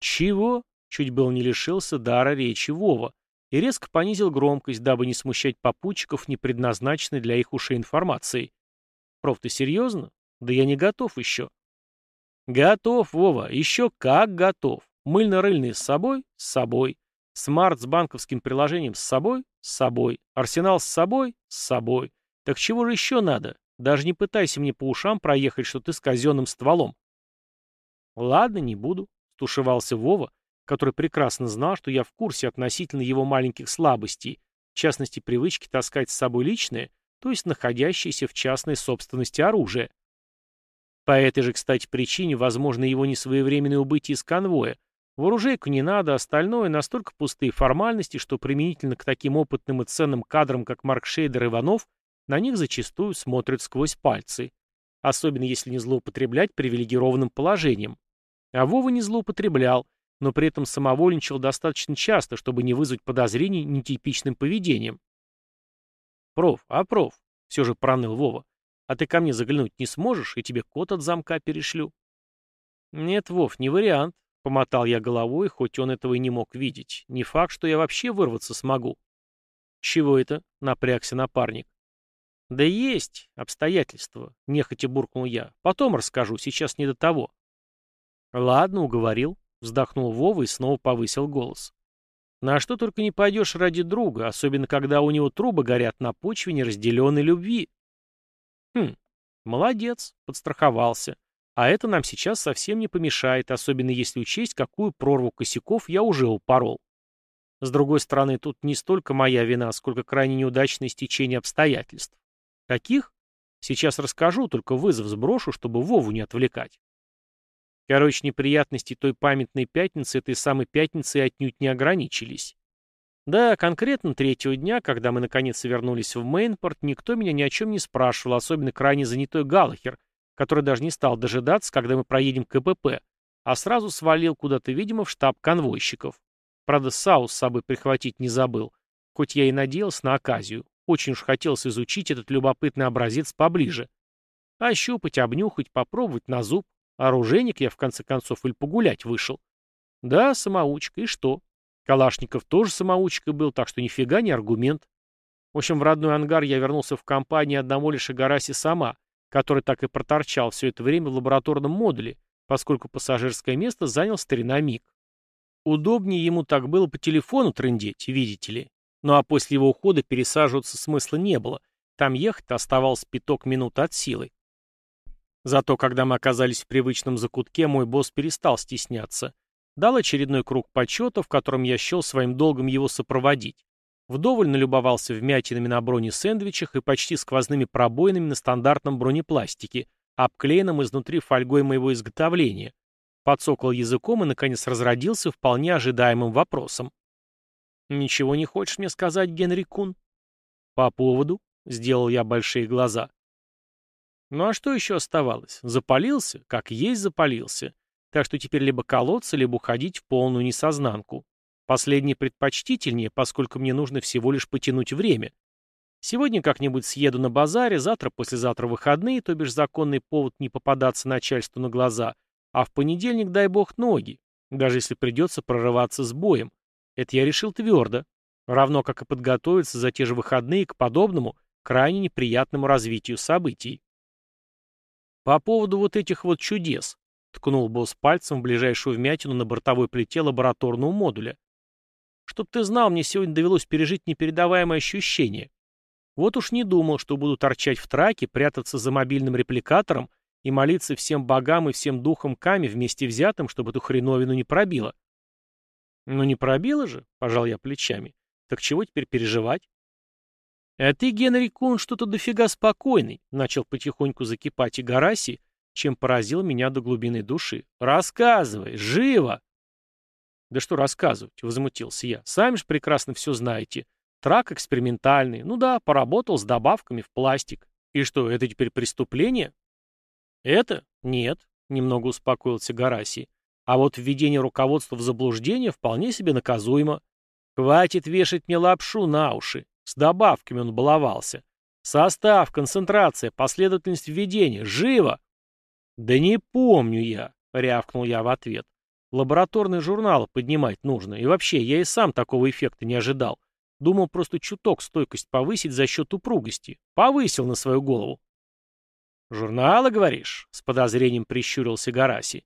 Чего? Чуть был не лишился дара речи Вова и резко понизил громкость, дабы не смущать попутчиков, не предназначенной для их ушей информацией. Проф, ты серьезно? Да я не готов еще. Готов, Вова, еще как готов. Мыльно-рыльные с собой? С собой. Смарт с банковским приложением с собой? С собой. Арсенал с собой? С собой. Так чего же еще надо? Даже не пытайся мне по ушам проехать, что ты с казенным стволом. Ладно, не буду, стушевался Вова, который прекрасно знал, что я в курсе относительно его маленьких слабостей, в частности привычки таскать с собой личное, то есть находящееся в частной собственности оружие. По этой же, кстати, причине возможно его несвоевременное убытие из конвоя, Вооружейку не надо, остальное настолько пустые формальности, что применительно к таким опытным и ценным кадрам, как Марк Шейдер и Иванов, на них зачастую смотрят сквозь пальцы. Особенно если не злоупотреблять привилегированным положением. А Вова не злоупотреблял, но при этом самовольничал достаточно часто, чтобы не вызвать подозрений нетипичным поведением. «Проф, а проф?» — все же проныл Вова. «А ты ко мне заглянуть не сможешь, и тебе код от замка перешлю?» «Нет, Вов, не вариант. Помотал я головой, хоть он этого и не мог видеть. Не факт, что я вообще вырваться смогу. Чего это? Напрягся напарник. Да есть обстоятельства, нехотя буркнул я. Потом расскажу, сейчас не до того. Ладно, уговорил. Вздохнул Вова и снова повысил голос. На что только не пойдешь ради друга, особенно когда у него трубы горят на почве неразделенной любви. Хм, молодец, подстраховался. А это нам сейчас совсем не помешает, особенно если учесть, какую прорву косяков я уже упорол. С другой стороны, тут не столько моя вина, сколько крайне неудачное стечение обстоятельств. Каких? Сейчас расскажу, только вызов сброшу, чтобы Вову не отвлекать. Короче, неприятности той памятной пятницы этой самой пятницы отнюдь не ограничились. Да, конкретно третьего дня, когда мы наконец вернулись в Мейнпорт, никто меня ни о чем не спрашивал, особенно крайне занятой Галлахер, который даже не стал дожидаться, когда мы проедем КПП, а сразу свалил куда-то, видимо, в штаб конвойщиков. Правда, саус с собой прихватить не забыл, хоть я и надеялся на оказию. Очень уж хотелось изучить этот любопытный образец поближе. Ощупать, обнюхать, попробовать на зуб. Оружейник я, в конце концов, или погулять вышел. Да, самоучка, и что? Калашников тоже самоучкой был, так что нифига не аргумент. В общем, в родной ангар я вернулся в компании одного лишь Игараси сама, который так и проторчал все это время в лабораторном модуле, поскольку пассажирское место занял старина Миг. Удобнее ему так было по телефону трындеть, видите ли. Ну а после его ухода пересаживаться смысла не было. Там ехать оставалось пяток минут от силы. Зато когда мы оказались в привычном закутке, мой босс перестал стесняться. Дал очередной круг почета, в котором я счел своим долгом его сопроводить. Вдоволь налюбовался вмятинами на бронесэндвичах и почти сквозными пробоинами на стандартном бронепластике, обклеенном изнутри фольгой моего изготовления, подсокал языком и, наконец, разродился вполне ожидаемым вопросом. «Ничего не хочешь мне сказать, Генри Кун?» «По поводу?» — сделал я большие глаза. «Ну а что еще оставалось? Запалился? Как есть запалился. Так что теперь либо колоться, либо уходить в полную несознанку. Последнее предпочтительнее, поскольку мне нужно всего лишь потянуть время. Сегодня как-нибудь съеду на базаре, завтра-послезавтра выходные, то бишь законный повод не попадаться начальству на глаза, а в понедельник, дай бог, ноги, даже если придется прорываться с боем. Это я решил твердо. Равно как и подготовиться за те же выходные к подобному, крайне неприятному развитию событий. По поводу вот этих вот чудес, ткнул босс пальцем в ближайшую вмятину на бортовой плите лабораторного модуля. Чтоб ты знал, мне сегодня довелось пережить непередаваемое ощущение. Вот уж не думал, что буду торчать в траке, прятаться за мобильным репликатором и молиться всем богам и всем духам Ками вместе взятым, чтобы эту хреновину не пробило. Ну не пробило же, пожал я плечами. Так чего теперь переживать? А ты, Генри Кун, что-то дофига спокойный, начал потихоньку закипать и Гараси, чем поразил меня до глубины души. Рассказывай, живо! «Да что рассказывать?» — возмутился я. «Сами же прекрасно все знаете. Трак экспериментальный. Ну да, поработал с добавками в пластик. И что, это теперь преступление?» «Это? Нет», — немного успокоился Гараси. «А вот введение руководства в заблуждение вполне себе наказуемо. Хватит вешать мне лапшу на уши. С добавками он баловался. Состав, концентрация, последовательность введения. Живо!» «Да не помню я», — рявкнул я в ответ. Лабораторные журналы поднимать нужно. И вообще, я и сам такого эффекта не ожидал. Думал просто чуток стойкость повысить за счет упругости. Повысил на свою голову. «Журналы, говоришь?» — с подозрением прищурился Гараси.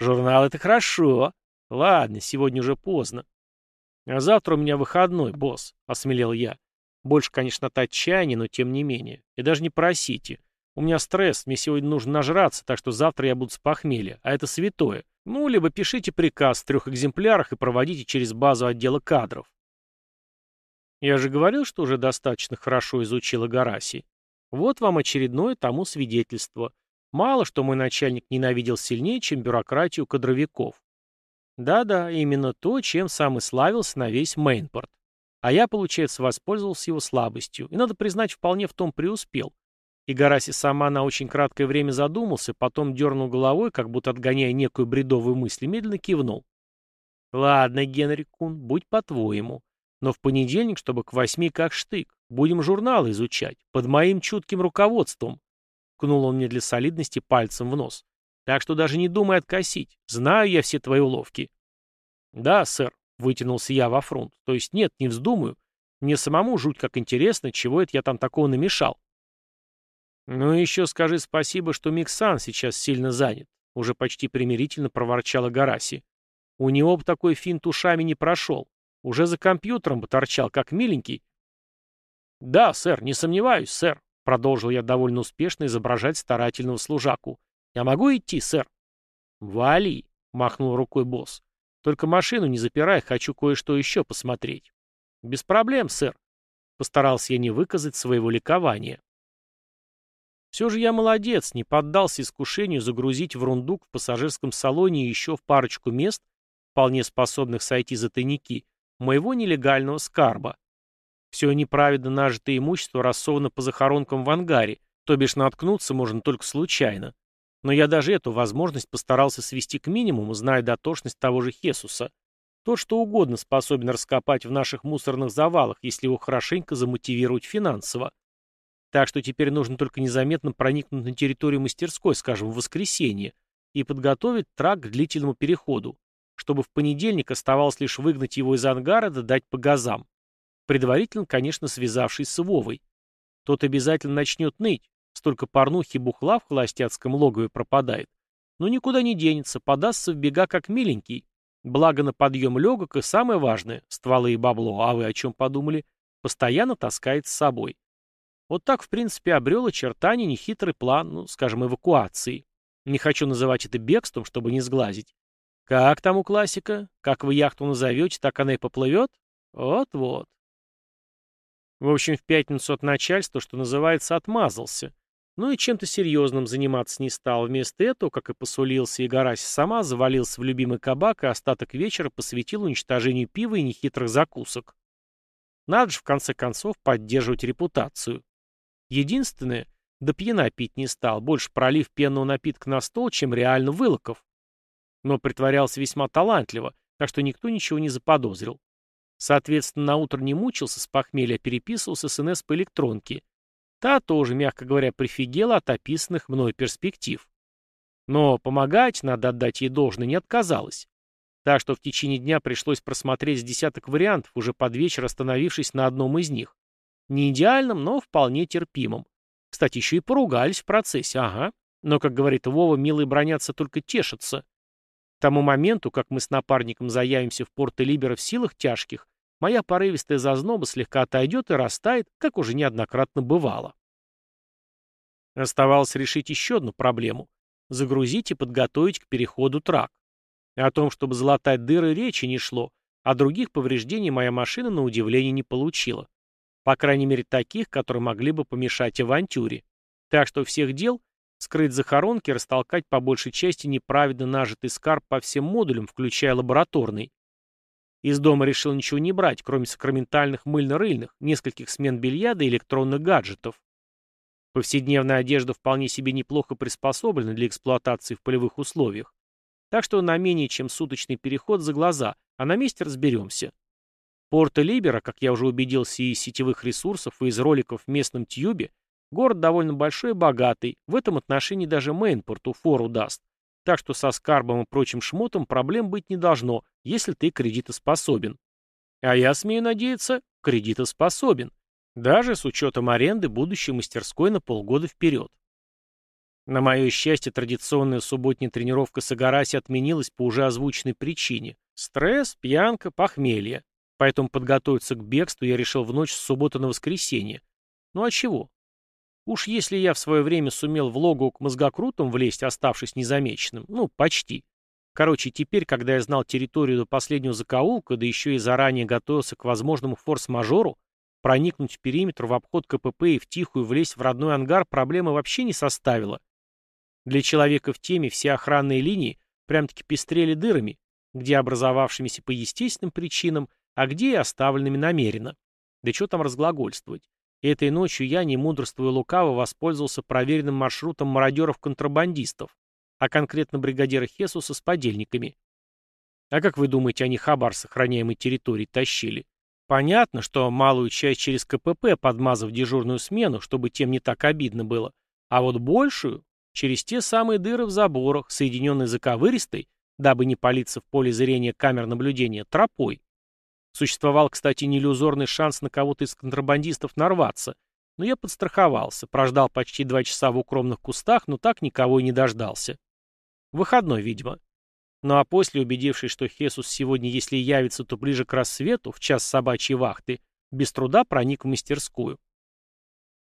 «Журнал — это хорошо. Ладно, сегодня уже поздно. А завтра у меня выходной, босс», — осмелел я. Больше, конечно, от отчаяния, но тем не менее. И даже не просите. У меня стресс, мне сегодня нужно нажраться, так что завтра я буду с похмелья, а это святое. Ну, либо пишите приказ в трех экземплярах и проводите через базу отдела кадров. Я же говорил, что уже достаточно хорошо изучила Гараси. Вот вам очередное тому свидетельство. Мало что мой начальник ненавидел сильнее, чем бюрократию кадровиков. Да-да, именно то, чем сам и славился на весь Мейнпорт. А я, получается, воспользовался его слабостью. И, надо признать, вполне в том преуспел. И Гараси сама на очень краткое время задумался, потом дернул головой, как будто отгоняя некую бредовую мысль, и медленно кивнул. «Ладно, Генри Кун, будь по-твоему. Но в понедельник, чтобы к восьми как штык. Будем журналы изучать, под моим чутким руководством». Кнул он мне для солидности пальцем в нос. «Так что даже не думай откосить. Знаю я все твои уловки». «Да, сэр», — вытянулся я во фронт. «То есть нет, не вздумаю. Мне самому жуть как интересно, чего это я там такого намешал». «Ну и еще скажи спасибо, что Миксан сейчас сильно занят», — уже почти примирительно проворчала Гараси. «У него бы такой финт ушами не прошел. Уже за компьютером бы торчал, как миленький». «Да, сэр, не сомневаюсь, сэр», — продолжил я довольно успешно изображать старательного служаку. «Я могу идти, сэр?» «Вали», — махнул рукой босс. «Только машину не запирай, хочу кое-что еще посмотреть». «Без проблем, сэр», — постарался я не выказать своего ликования. Все же я молодец, не поддался искушению загрузить в рундук в пассажирском салоне еще в парочку мест, вполне способных сойти за тайники, моего нелегального скарба. Все неправедно нажитое имущество рассовано по захоронкам в ангаре, то бишь наткнуться можно только случайно. Но я даже эту возможность постарался свести к минимуму, зная дотошность того же Хесуса. Тот что угодно способен раскопать в наших мусорных завалах, если его хорошенько замотивировать финансово. Так что теперь нужно только незаметно проникнуть на территорию мастерской, скажем, в воскресенье, и подготовить трак к длительному переходу, чтобы в понедельник оставалось лишь выгнать его из ангара да дать по газам. Предварительно, конечно, связавшись с Вовой. Тот обязательно начнет ныть, столько порнухи бухла в холостяцком логове пропадает. Но никуда не денется, подастся в бега как миленький. Благо на подъем легок и самое важное, стволы и бабло, а вы о чем подумали, постоянно таскает с собой. Вот так, в принципе, обрел очертания нехитрый план, ну, скажем, эвакуации. Не хочу называть это бегством, чтобы не сглазить. Как там у классика? Как вы яхту назовете, так она и поплывет? Вот-вот. В общем, в пятницу от начальства, что называется, отмазался. Ну и чем-то серьезным заниматься не стал. Вместо этого, как и посулился, и Гарась сама завалился в любимый кабак и остаток вечера посвятил уничтожению пива и нехитрых закусок. Надо же, в конце концов, поддерживать репутацию. Единственное, да пьяна пить не стал, больше пролив пенного напитка на стол, чем реально вылоков. Но притворялся весьма талантливо, так что никто ничего не заподозрил. Соответственно, на утро не мучился с похмелья, а переписывался с НС по электронке. Та тоже, мягко говоря, прифигела от описанных мной перспектив. Но помогать, надо отдать ей должное, не отказалась. Так что в течение дня пришлось просмотреть с десяток вариантов, уже под вечер остановившись на одном из них. Не идеальном, но вполне терпимом. Кстати, еще и поругались в процессе, ага. Но, как говорит Вова, милые бронятся только тешатся. К тому моменту, как мы с напарником заявимся в порт Либера в силах тяжких, моя порывистая зазноба слегка отойдет и растает, как уже неоднократно бывало. Оставалось решить еще одну проблему — загрузить и подготовить к переходу трак. О том, чтобы залатать дыры, речи не шло, а других повреждений моя машина на удивление не получила. По крайней мере, таких, которые могли бы помешать авантюре. Так что всех дел — скрыть захоронки, растолкать по большей части неправедно нажитый скарб по всем модулям, включая лабораторный. Из дома решил ничего не брать, кроме сакраментальных мыльно-рыльных, нескольких смен белья да электронных гаджетов. Повседневная одежда вполне себе неплохо приспособлена для эксплуатации в полевых условиях. Так что на менее чем суточный переход за глаза, а на месте разберемся. Порто Либера, как я уже убедился и из сетевых ресурсов, и из роликов в местном Тьюбе, город довольно большой и богатый, в этом отношении даже Мейнпорту фору даст. Так что со скарбом и прочим шмотом проблем быть не должно, если ты кредитоспособен. А я, смею надеяться, кредитоспособен. Даже с учетом аренды будущей мастерской на полгода вперед. На мое счастье, традиционная субботняя тренировка с Агараси отменилась по уже озвученной причине. Стресс, пьянка, похмелье. Поэтому подготовиться к бегству я решил в ночь с субботы на воскресенье. Ну а чего? Уж если я в свое время сумел в логу к мозгокрутам влезть, оставшись незамеченным, ну, почти. Короче, теперь, когда я знал территорию до последнего закоулка, да еще и заранее готовился к возможному форс-мажору, проникнуть в периметр в обход КПП и втихую влезть в родной ангар проблемы вообще не составило. Для человека в теме все охранные линии прям-таки пестрели дырами, где образовавшимися по естественным причинам, а где и оставленными намеренно. Да что там разглагольствовать. Этой ночью я, не мудрствуя лукаво, воспользовался проверенным маршрутом мародеров-контрабандистов, а конкретно бригадира Хесуса с подельниками. А как вы думаете, они хабар сохраняемой территории тащили? Понятно, что малую часть через КПП, подмазав дежурную смену, чтобы тем не так обидно было, а вот большую — через те самые дыры в заборах, соединенные заковыристой, дабы не палиться в поле зрения камер наблюдения, тропой. Существовал, кстати, неиллюзорный шанс на кого-то из контрабандистов нарваться, но я подстраховался, прождал почти два часа в укромных кустах, но так никого и не дождался. Выходной, видимо. Ну а после, убедившись, что Хесус сегодня, если явится, то ближе к рассвету, в час собачьей вахты, без труда проник в мастерскую.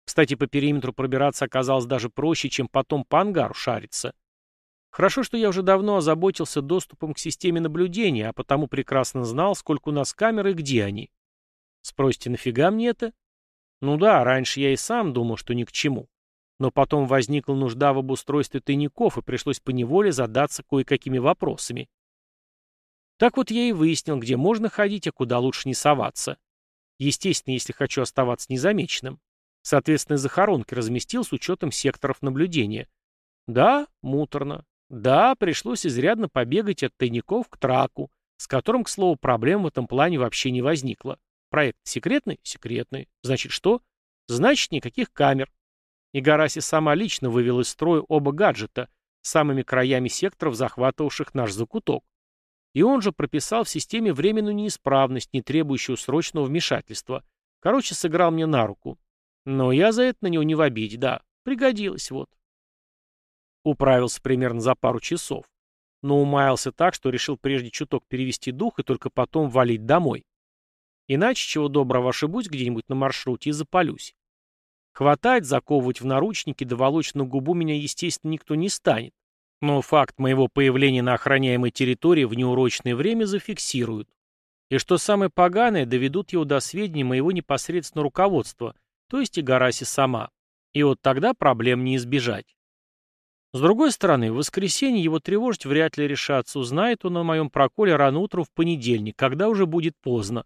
Кстати, по периметру пробираться оказалось даже проще, чем потом по ангару шариться. Хорошо, что я уже давно озаботился доступом к системе наблюдения, а потому прекрасно знал, сколько у нас камер и где они. Спросите, нафига мне это? Ну да, раньше я и сам думал, что ни к чему. Но потом возникла нужда в обустройстве тайников, и пришлось поневоле задаться кое-какими вопросами. Так вот я и выяснил, где можно ходить, а куда лучше не соваться. Естественно, если хочу оставаться незамеченным. Соответственно, захоронки разместил с учетом секторов наблюдения. Да, муторно. Да, пришлось изрядно побегать от тайников к траку, с которым, к слову, проблем в этом плане вообще не возникло. Проект секретный? Секретный. Значит, что? Значит, никаких камер. И Гараси сама лично вывел из строя оба гаджета, самыми краями секторов, захватывавших наш закуток. И он же прописал в системе временную неисправность, не требующую срочного вмешательства. Короче, сыграл мне на руку. Но я за это на него не в обиде, да. Пригодилось, вот. Управился примерно за пару часов. Но умаялся так, что решил прежде чуток перевести дух и только потом валить домой. Иначе, чего доброго, ошибусь где-нибудь на маршруте и запалюсь. Хватать, заковывать в наручники, доволочь на губу меня, естественно, никто не станет. Но факт моего появления на охраняемой территории в неурочное время зафиксируют. И что самое поганое, доведут его до сведения моего непосредственного руководства, то есть и Гараси сама. И вот тогда проблем не избежать. С другой стороны, в воскресенье его тревожить вряд ли решаться, узнает он о моем проколе рано утром в понедельник, когда уже будет поздно.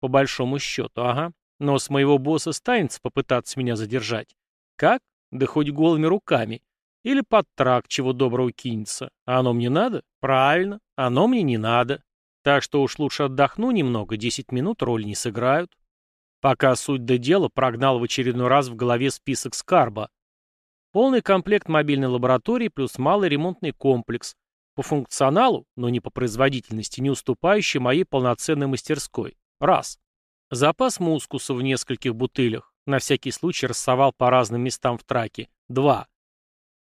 По большому счету, ага. Но с моего босса станется попытаться меня задержать. Как? Да хоть голыми руками. Или под трак чего доброго кинется. А оно мне надо? Правильно, оно мне не надо. Так что уж лучше отдохну немного, 10 минут роль не сыграют. Пока суть до дела прогнал в очередной раз в голове список скарба. Полный комплект мобильной лаборатории плюс малый ремонтный комплекс. По функционалу, но не по производительности, не уступающий моей полноценной мастерской. Раз. Запас мускуса в нескольких бутылях. На всякий случай рассовал по разным местам в траке. Два.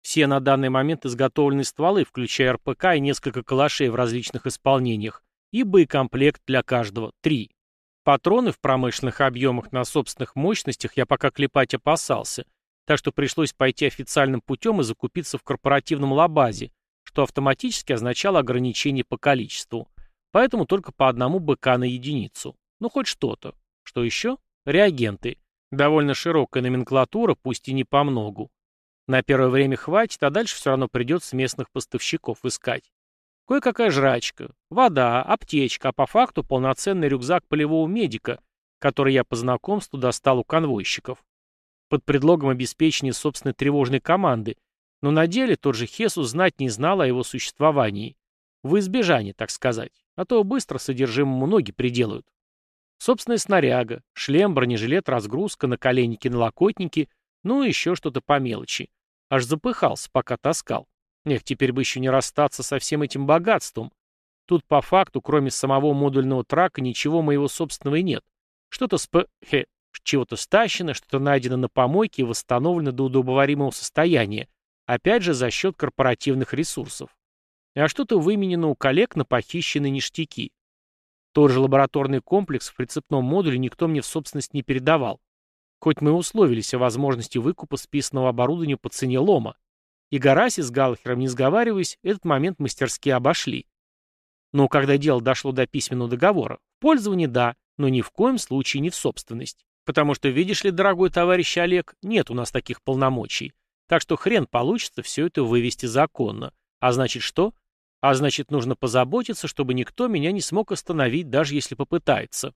Все на данный момент изготовлены стволы, включая РПК и несколько калашей в различных исполнениях. И боекомплект для каждого. Три. Патроны в промышленных объемах на собственных мощностях я пока клепать опасался, так что пришлось пойти официальным путем и закупиться в корпоративном лабазе, что автоматически означало ограничение по количеству. Поэтому только по одному БК на единицу. Ну, хоть что-то. Что еще? Реагенты. Довольно широкая номенклатура, пусть и не по многу. На первое время хватит, а дальше все равно придется местных поставщиков искать. Кое-какая жрачка, вода, аптечка, а по факту полноценный рюкзак полевого медика, который я по знакомству достал у конвойщиков. Под предлогом обеспечения собственной тревожной команды, но на деле тот же Хесус знать не знал о его существовании. В избежание, так сказать, а то быстро содержимому ноги приделают. Собственная снаряга, шлем, бронежилет, разгрузка, наколенники, налокотники, ну и еще что-то по мелочи. Аж запыхался, пока таскал. Эх, теперь бы еще не расстаться со всем этим богатством. Тут по факту, кроме самого модульного трака, ничего моего собственного и нет. Что-то с п... Хе, чего-то стащено, что-то найдено на помойке и восстановлено до удобоваримого состояния. Опять же, за счет корпоративных ресурсов. А что-то выменено у коллег на похищенные ништяки. Тот же лабораторный комплекс в прицепном модуле никто мне в собственность не передавал. Хоть мы условились о возможности выкупа списанного оборудования по цене лома. И Гараси с Галхером, не сговариваясь, этот момент мастерски обошли. Но когда дело дошло до письменного договора, пользование да, но ни в коем случае не в собственность. Потому что, видишь ли, дорогой товарищ Олег, нет у нас таких полномочий. Так что хрен получится все это вывести законно. А значит что? А значит, нужно позаботиться, чтобы никто меня не смог остановить, даже если попытается.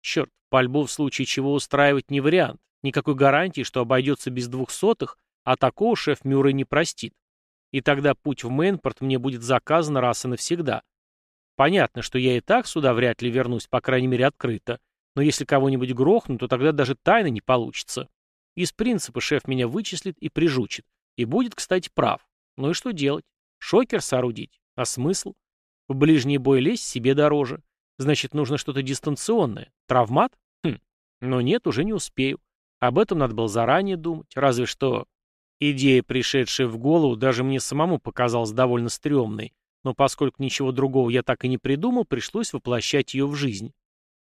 Черт, пальбу в случае чего устраивать не вариант. Никакой гарантии, что обойдется без двух сотых, а такого шеф Мюррей не простит. И тогда путь в Мейнпорт мне будет заказан раз и навсегда. Понятно, что я и так сюда вряд ли вернусь, по крайней мере, открыто. Но если кого-нибудь грохну, то тогда даже тайны не получится. Из принципа шеф меня вычислит и прижучит. И будет, кстати, прав. Ну и что делать? Шокер соорудить? А смысл? В ближний бой лезть себе дороже. Значит, нужно что-то дистанционное. Травмат? Хм. Но нет, уже не успею. Об этом надо было заранее думать. Разве что... Идея, пришедшая в голову, даже мне самому показалась довольно стрёмной. Но поскольку ничего другого я так и не придумал, пришлось воплощать ее в жизнь.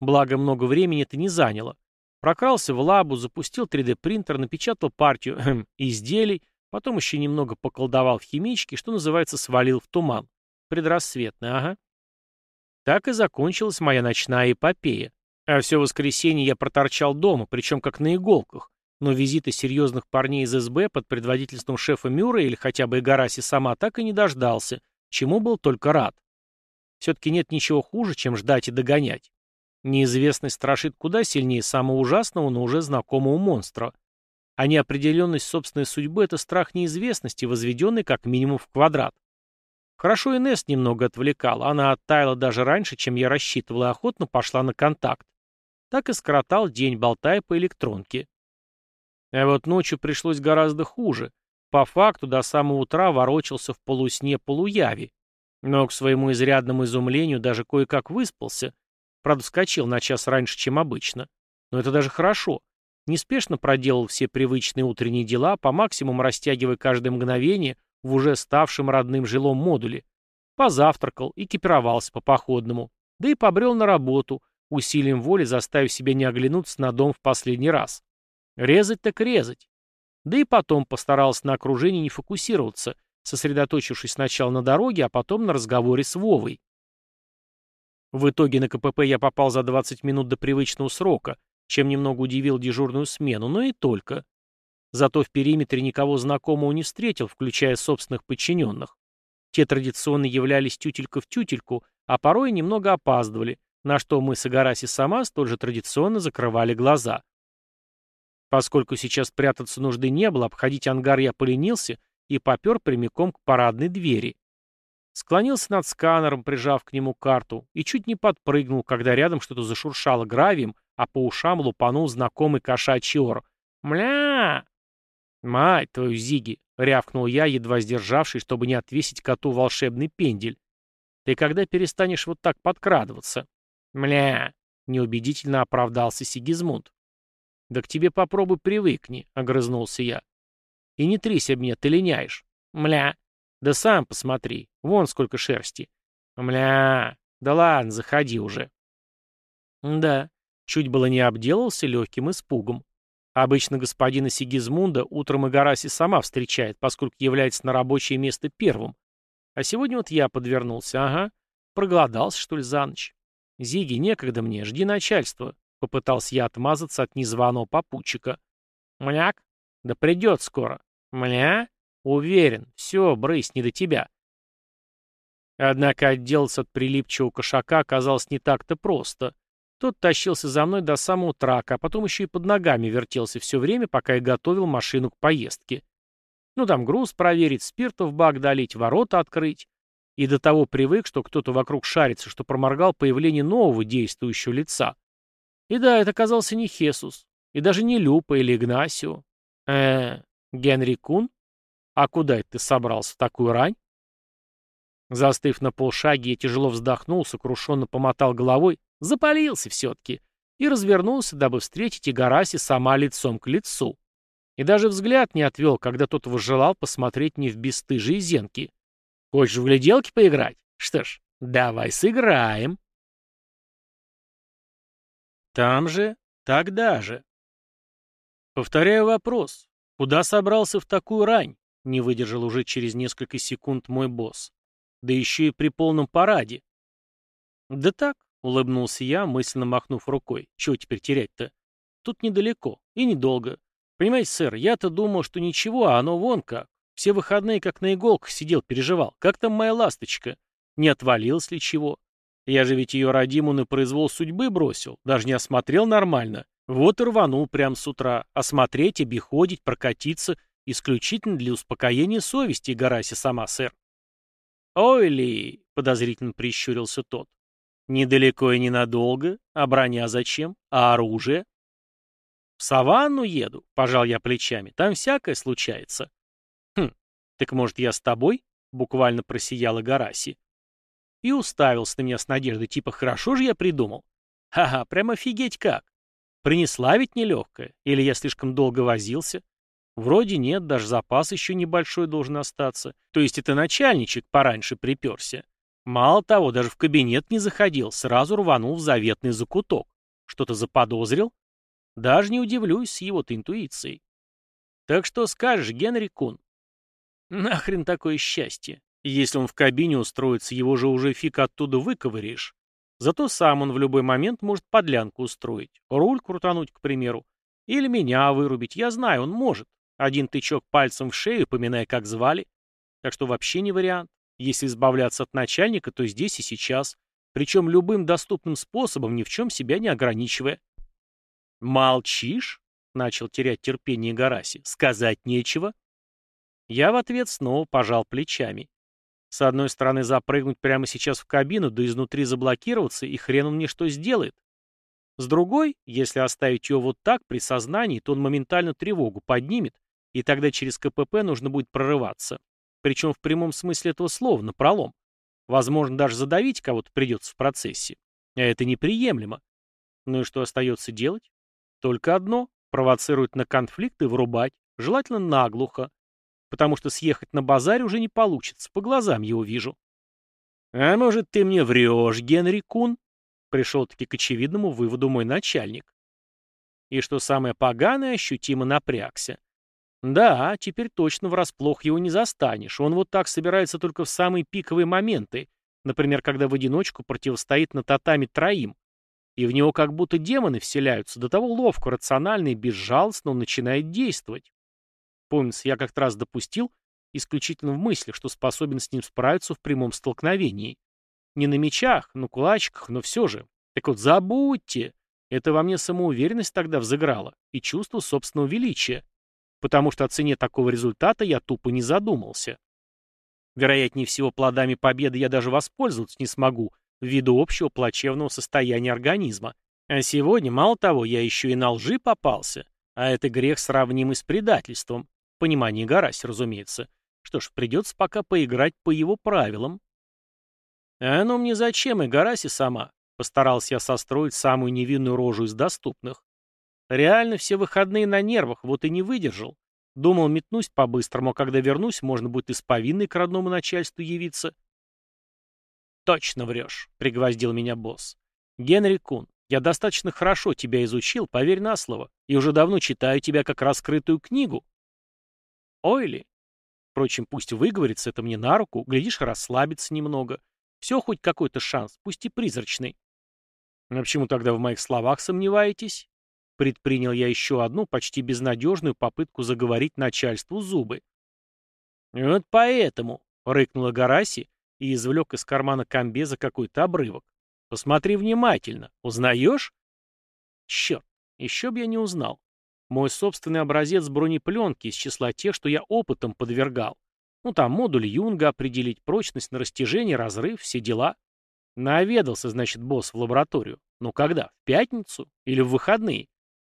Благо, много времени это не заняло. Прокрался в лабу, запустил 3D-принтер, напечатал партию эм, изделий, Потом еще немного поколдовал в химичке, что называется, свалил в туман. Предрассветный, ага. Так и закончилась моя ночная эпопея. А все воскресенье я проторчал дома, причем как на иголках. Но визита серьезных парней из СБ под предводительством шефа Мюра или хотя бы Игараси сама так и не дождался, чему был только рад. Все-таки нет ничего хуже, чем ждать и догонять. Неизвестность страшит куда сильнее самого ужасного, но уже знакомого монстра. А неопределенность собственной судьбы – это страх неизвестности, возведенный как минимум в квадрат. Хорошо Инесс немного отвлекала, она оттаяла даже раньше, чем я рассчитывала, и охотно пошла на контакт. Так и скоротал день, болтая по электронке. А вот ночью пришлось гораздо хуже. По факту до самого утра ворочался в полусне-полуяве. Но, к своему изрядному изумлению, даже кое-как выспался. Правда, вскочил на час раньше, чем обычно. Но это даже хорошо. Неспешно проделал все привычные утренние дела, по максимуму растягивая каждое мгновение в уже ставшем родным жилом модуле. Позавтракал, экипировался по походному. Да и побрел на работу, усилием воли заставив себя не оглянуться на дом в последний раз. Резать так резать. Да и потом постарался на окружении не фокусироваться, сосредоточившись сначала на дороге, а потом на разговоре с Вовой. В итоге на КПП я попал за 20 минут до привычного срока, чем немного удивил дежурную смену, но и только. Зато в периметре никого знакомого не встретил, включая собственных подчиненных. Те традиционно являлись тютелька в тютельку, а порой немного опаздывали, на что мы с Агараси сама столь же традиционно закрывали глаза. Поскольку сейчас прятаться нужды не было, обходить ангар я поленился и попер прямиком к парадной двери. Склонился над сканером, прижав к нему карту, и чуть не подпрыгнул, когда рядом что-то зашуршало гравием, а по ушам лупанул знакомый кошачий ор. «Мля!» «Мать твою, Зиги!» — рявкнул я, едва сдержавший, чтобы не отвесить коту волшебный пендель. «Ты когда перестанешь вот так подкрадываться?» «Мля!» — неубедительно оправдался Сигизмунд. «Да к тебе попробуй привыкни», — огрызнулся я. «И не трись об меня, ты линяешь». «Мля!» «Да сам посмотри, вон сколько шерсти». «Мля!» «Да ладно, заходи уже». Да, чуть было не обделался легким испугом. Обычно господина Сигизмунда утром Игараси сама встречает, поскольку является на рабочее место первым. А сегодня вот я подвернулся, ага. Проголодался, что ли, за ночь. Зиги, некогда мне, жди начальства. Попытался я отмазаться от незваного попутчика. Мляк? Да придет скоро. Мля? Уверен. Все, брысь, не до тебя. Однако отделаться от прилипчивого кошака оказалось не так-то просто. Тот тащился за мной до самого трака, а потом еще и под ногами вертелся все время, пока я готовил машину к поездке. Ну там груз проверить, спирта в бак долить, ворота открыть. И до того привык, что кто-то вокруг шарится, что проморгал появление нового действующего лица. И да, это оказался не Хесус, и даже не Люпа или Игнасио. э Генри Кун? А куда это ты собрался в такую рань? Застыв на полшаге, я тяжело вздохнул, сокрушенно помотал головой, запалился все-таки, и развернулся, дабы встретить Игараси сама лицом к лицу. И даже взгляд не отвел, когда тот возжелал посмотреть не в бесстыжие зенки. Хочешь в гляделки поиграть? Что ж, давай сыграем. Там же, тогда же. Повторяю вопрос. Куда собрался в такую рань? Не выдержал уже через несколько секунд мой босс. Да еще и при полном параде. Да так, улыбнулся я, мысленно махнув рукой. Чего теперь терять-то? Тут недалеко и недолго. Понимаете, сэр, я-то думал, что ничего, а оно вон как. Все выходные как на иголках сидел, переживал. Как там моя ласточка? Не отвалилась ли чего? Я же ведь ее родиму на произвол судьбы бросил, даже не осмотрел нормально. Вот и рванул прямо с утра. Осмотреть, обиходить, прокатиться исключительно для успокоения совести, Гараси сама, сэр. «Ой ли!» — подозрительно прищурился тот. «Недалеко и ненадолго. А броня зачем? А оружие?» «В саванну еду», — пожал я плечами. «Там всякое случается». «Хм, так может я с тобой?» — буквально просияла Гараси и уставился на меня с надеждой, типа «хорошо же я придумал». Ха-ха, прям офигеть как. Принесла ведь нелегкая, или я слишком долго возился? Вроде нет, даже запас еще небольшой должен остаться. То есть это начальничек пораньше приперся. Мало того, даже в кабинет не заходил, сразу рванул в заветный закуток. Что-то заподозрил? Даже не удивлюсь с его-то интуицией. Так что скажешь, Генри Кун? Нахрен такое счастье? Если он в кабине устроится, его же уже фиг оттуда выковыришь. Зато сам он в любой момент может подлянку устроить. Руль крутануть, к примеру. Или меня вырубить. Я знаю, он может. Один тычок пальцем в шею, поминая, как звали. Так что вообще не вариант. Если избавляться от начальника, то здесь и сейчас. Причем любым доступным способом, ни в чем себя не ограничивая. «Молчишь?» — начал терять терпение Гараси. «Сказать нечего?» Я в ответ снова пожал плечами. С одной стороны, запрыгнуть прямо сейчас в кабину, да изнутри заблокироваться, и хрен он мне что сделает. С другой, если оставить ее вот так, при сознании, то он моментально тревогу поднимет, и тогда через КПП нужно будет прорываться. Причем в прямом смысле этого слова, напролом. Возможно, даже задавить кого-то придется в процессе. А это неприемлемо. Ну и что остается делать? Только одно — провоцировать на конфликт и врубать, желательно наглухо. Потому что съехать на базаре уже не получится, по глазам его вижу. «А может, ты мне врешь, Генри Кун?» Пришел-таки к очевидному выводу мой начальник. И что самое поганое, ощутимо напрягся. Да, теперь точно врасплох его не застанешь. Он вот так собирается только в самые пиковые моменты, например, когда в одиночку противостоит на татами троим. И в него как будто демоны вселяются, до того ловко, рационально и безжалостно он начинает действовать. Помнится, я как-то раз допустил, исключительно в мыслях, что способен с ним справиться в прямом столкновении. Не на мечах, на кулачках, но все же. Так вот, забудьте. Это во мне самоуверенность тогда взыграла и чувство собственного величия потому что о цене такого результата я тупо не задумался. Вероятнее всего, плодами победы я даже воспользоваться не смогу, ввиду общего плачевного состояния организма. А сегодня, мало того, я еще и на лжи попался, а это грех, сравнимый с предательством. В понимании Гарась, разумеется. Что ж, придется пока поиграть по его правилам. А ну мне зачем, и Гараси сама? Постарался я состроить самую невинную рожу из доступных. Реально все выходные на нервах, вот и не выдержал. Думал, метнусь по-быстрому, а когда вернусь, можно будет и с повинной к родному начальству явиться. «Точно врешь», — пригвоздил меня босс. «Генри Кун, я достаточно хорошо тебя изучил, поверь на слово, и уже давно читаю тебя как раскрытую книгу». «Ой ли?» Впрочем, пусть выговорится это мне на руку, глядишь, расслабиться немного. Все хоть какой-то шанс, пусть и призрачный. А почему тогда в моих словах сомневаетесь? Предпринял я еще одну, почти безнадежную попытку заговорить начальству зубы. «Вот поэтому», — рыкнула Гараси и извлек из кармана комбеза какой-то обрывок. «Посмотри внимательно. Узнаешь?» «Черт, еще б я не узнал. Мой собственный образец бронепленки из числа тех, что я опытом подвергал. Ну там модуль Юнга определить, прочность на растяжение, разрыв, все дела. Наведался, значит, босс в лабораторию. Ну когда? В пятницу? Или в выходные?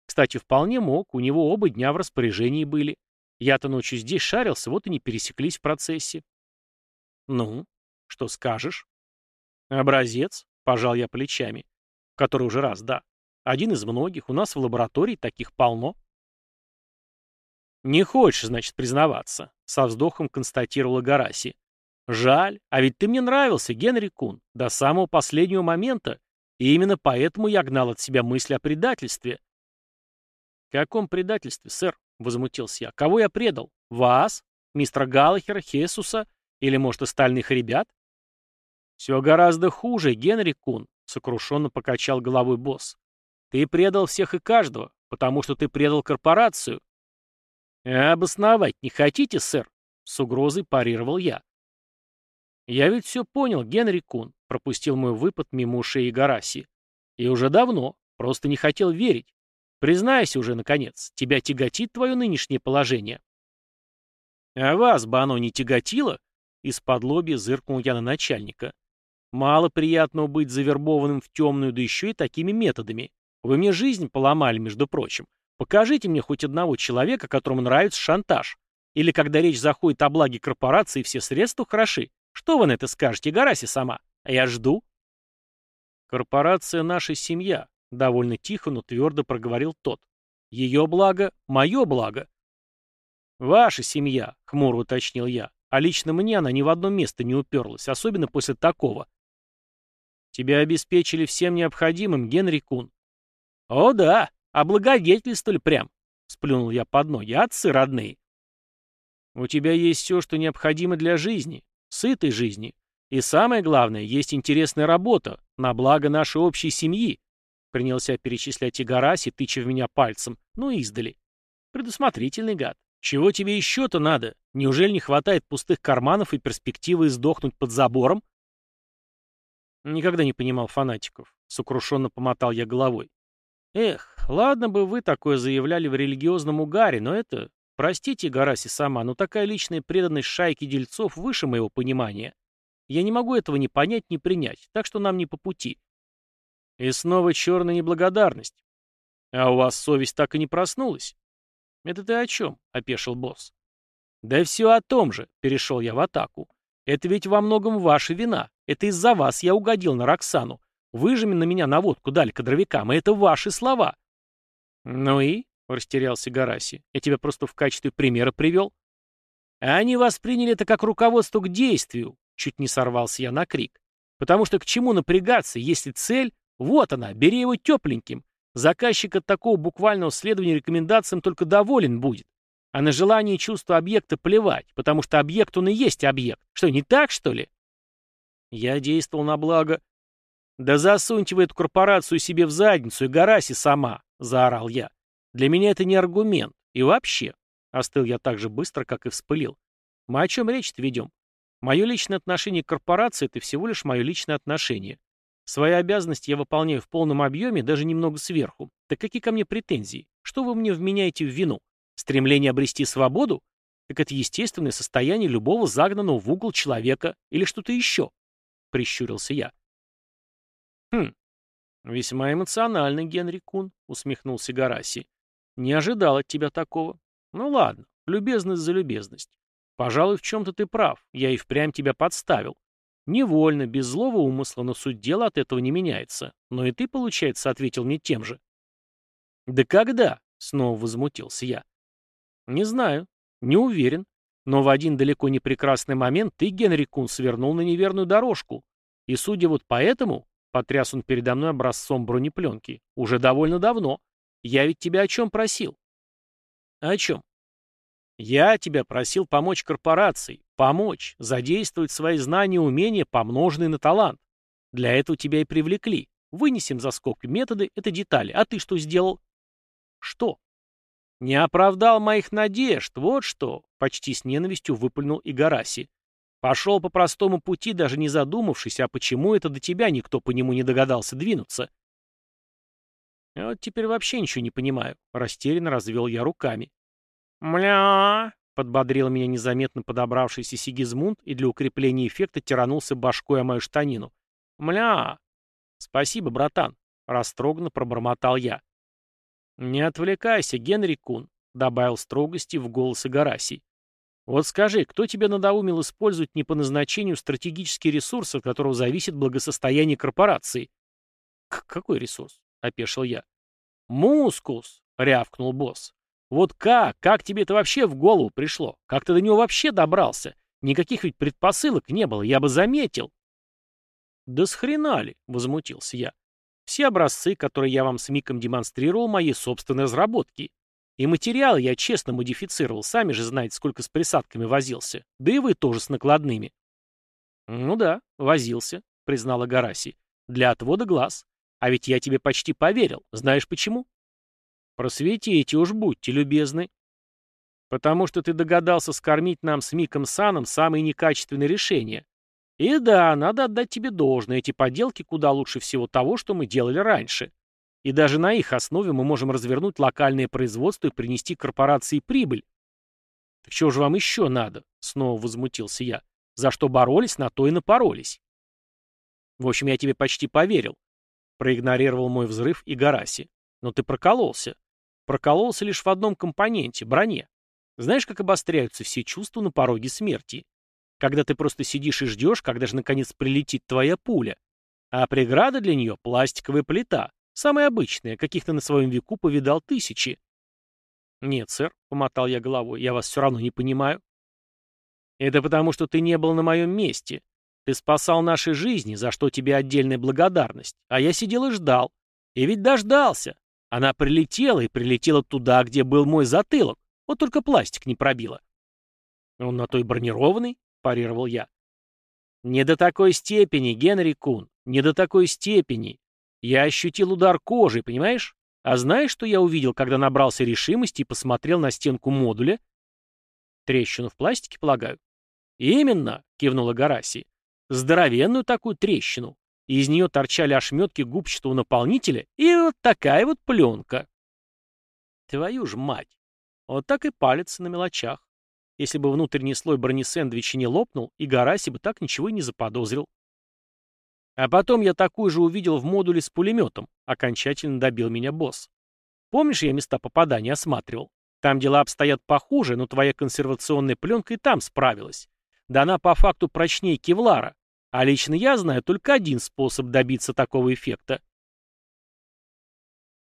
Кстати, вполне мог, у него оба дня в распоряжении были. Я-то ночью здесь шарился, вот и не пересеклись в процессе. Ну, что скажешь? Образец, пожал я плечами. Который уже раз, да. Один из многих, у нас в лаборатории таких полно. Не хочешь, значит, признаваться, со вздохом констатировала Гараси. Жаль, а ведь ты мне нравился, Генри Кун, до самого последнего момента, и именно поэтому я гнал от себя мысль о предательстве. «Каком предательстве, сэр?» — возмутился я. «Кого я предал? Вас? Мистера Галлахера, Хесуса? Или, может, остальных ребят?» «Все гораздо хуже, Генри Кун», — сокрушенно покачал головой босс. «Ты предал всех и каждого, потому что ты предал корпорацию». «А обосновать не хотите, сэр?» — с угрозой парировал я. «Я ведь все понял, Генри Кун», — пропустил мой выпад мимо ушей Гараси. «И уже давно, просто не хотел верить. Признайся уже, наконец, тебя тяготит твое нынешнее положение. А вас бы оно не тяготило? Из-под лоби зыркнул я на начальника. Мало приятного быть завербованным в темную, да еще и такими методами. Вы мне жизнь поломали, между прочим. Покажите мне хоть одного человека, которому нравится шантаж. Или когда речь заходит о благе корпорации, все средства хороши. Что вы на это скажете, Гараси сама? А я жду. Корпорация — наша семья, Довольно тихо, но твердо проговорил тот. Ее благо — мое благо. Ваша семья, хмуро уточнил я. А лично мне она ни в одно место не уперлась, особенно после такого. Тебя обеспечили всем необходимым, Генри Кун. О да, облагодетельствовали прям, сплюнул я под ноги, отцы родные. У тебя есть все, что необходимо для жизни, сытой жизни. И самое главное, есть интересная работа, на благо нашей общей семьи. Принялся перечислять Игараси, тыча в меня пальцем, ну издали. Предусмотрительный гад. Чего тебе еще-то надо? Неужели не хватает пустых карманов и перспективы сдохнуть под забором? Никогда не понимал фанатиков. Сокрушенно помотал я головой. Эх, ладно бы вы такое заявляли в религиозном угаре, но это... Простите, Гараси сама, но такая личная преданность шайки дельцов выше моего понимания. Я не могу этого ни понять, ни принять, так что нам не по пути. И снова черная неблагодарность. А у вас совесть так и не проснулась? Это ты о чем? — опешил босс. Да все о том же, — перешел я в атаку. Это ведь во многом ваша вина. Это из-за вас я угодил на Роксану. Вы же на меня наводку дали кадровикам, и это ваши слова. Ну и? — растерялся Гараси. Я тебя просто в качестве примера привел. А они восприняли это как руководство к действию, чуть не сорвался я на крик. Потому что к чему напрягаться, если цель, вот она, бери его тепленьким. Заказчик от такого буквального следования рекомендациям только доволен будет. А на желание и чувство объекта плевать, потому что объект он и есть объект. Что, не так, что ли? Я действовал на благо. Да засуньте вы эту корпорацию себе в задницу и гораси сама, заорал я. Для меня это не аргумент. И вообще, остыл я так же быстро, как и вспылил. Мы о чем речь-то ведем? Мое личное отношение к корпорации — это всего лишь мое личное отношение. Свои обязанности я выполняю в полном объеме, даже немного сверху. Так какие ко мне претензии? Что вы мне вменяете в вину? Стремление обрести свободу? Так это естественное состояние любого загнанного в угол человека или что-то еще? Прищурился я. Хм, весьма эмоционально, Генри Кун, усмехнулся Гараси. Не ожидал от тебя такого. Ну ладно, любезность за любезность. Пожалуй, в чем-то ты прав, я и впрямь тебя подставил. Невольно, без злого умысла, но суть дела от этого не меняется. Но и ты, получается, ответил мне тем же. Да когда? Снова возмутился я. Не знаю, не уверен. Но в один далеко не прекрасный момент ты, Генри Кун, свернул на неверную дорожку. И судя вот по этому, потряс он передо мной образцом бронепленки, уже довольно давно. Я ведь тебя о чем просил? О чем? Я тебя просил помочь корпорации, помочь, задействовать свои знания и умения, помноженные на талант. Для этого тебя и привлекли. Вынесем за скобки методы, это детали. А ты что сделал? Что? Не оправдал моих надежд, вот что, почти с ненавистью выплюнул Игараси. Пошел по простому пути, даже не задумавшись, а почему это до тебя никто по нему не догадался двинуться. Вот теперь вообще ничего не понимаю. Растерянно развел я руками. «Мля!» — подбодрил меня незаметно подобравшийся Сигизмунд и для укрепления эффекта тиранулся башкой о мою штанину. «Мля!» «Спасибо, братан!» — растроганно пробормотал я. «Не отвлекайся, Генри Кун», — добавил строгости в голос Игарасий. «Вот скажи, кто тебе надоумил использовать не по назначению стратегический ресурс, от которого зависит благосостояние корпорации?» «К какой ресурс?» — опешил я. «Мускус!» — рявкнул босс. «Вот как? Как тебе это вообще в голову пришло? Как ты до него вообще добрался? Никаких ведь предпосылок не было, я бы заметил». «Да с хрена ли?» — возмутился я. «Все образцы, которые я вам с Миком демонстрировал, мои собственные разработки. И материалы я честно модифицировал, сами же знаете, сколько с присадками возился. Да и вы тоже с накладными». «Ну да, возился», — признала Гараси. «Для отвода глаз. А ведь я тебе почти поверил. Знаешь почему? Просветите уж, будьте любезны. Потому что ты догадался скормить нам с Миком Саном самые некачественные решения. И да, надо отдать тебе должное, эти поделки куда лучше всего того, что мы делали раньше. И даже на их основе мы можем развернуть локальное производство и принести корпорации прибыль. Так чего же вам еще надо? Снова возмутился я. За что боролись, на то и напоролись. В общем, я тебе почти поверил. Проигнорировал мой взрыв и Гараси. Но ты прокололся. Прокололся лишь в одном компоненте — броне. Знаешь, как обостряются все чувства на пороге смерти? Когда ты просто сидишь и ждешь, когда же наконец прилетит твоя пуля. А преграда для нее — пластиковая плита. Самая обычная, каких то на своем веку повидал тысячи. «Нет, сэр», — помотал я головой, — «я вас все равно не понимаю». «Это потому, что ты не был на моем месте. Ты спасал наши жизни, за что тебе отдельная благодарность. А я сидел и ждал. И ведь дождался. Она прилетела и прилетела туда, где был мой затылок. Вот только пластик не пробила. Он на той бронированный, парировал я. Не до такой степени, Генри Кун, не до такой степени. Я ощутил удар кожи, понимаешь? А знаешь, что я увидел, когда набрался решимости и посмотрел на стенку модуля? Трещину в пластике, полагаю? Именно, кивнула Гараси. Здоровенную такую трещину. Из нее торчали ошметки губчатого наполнителя и вот такая вот пленка. Твою ж мать. Вот так и палится на мелочах. если бы внутренний слой бронеsäндвича не лопнул, и Гараси бы так ничего и не заподозрил. А потом я такую же увидел в модуле с пулеметом. Окончательно добил меня босс. Помнишь, я места попадания осматривал? Там дела обстоят похуже, но твоя консервационная пленка и там справилась. Да она по факту прочнее кевлара. А лично я знаю только один способ добиться такого эффекта.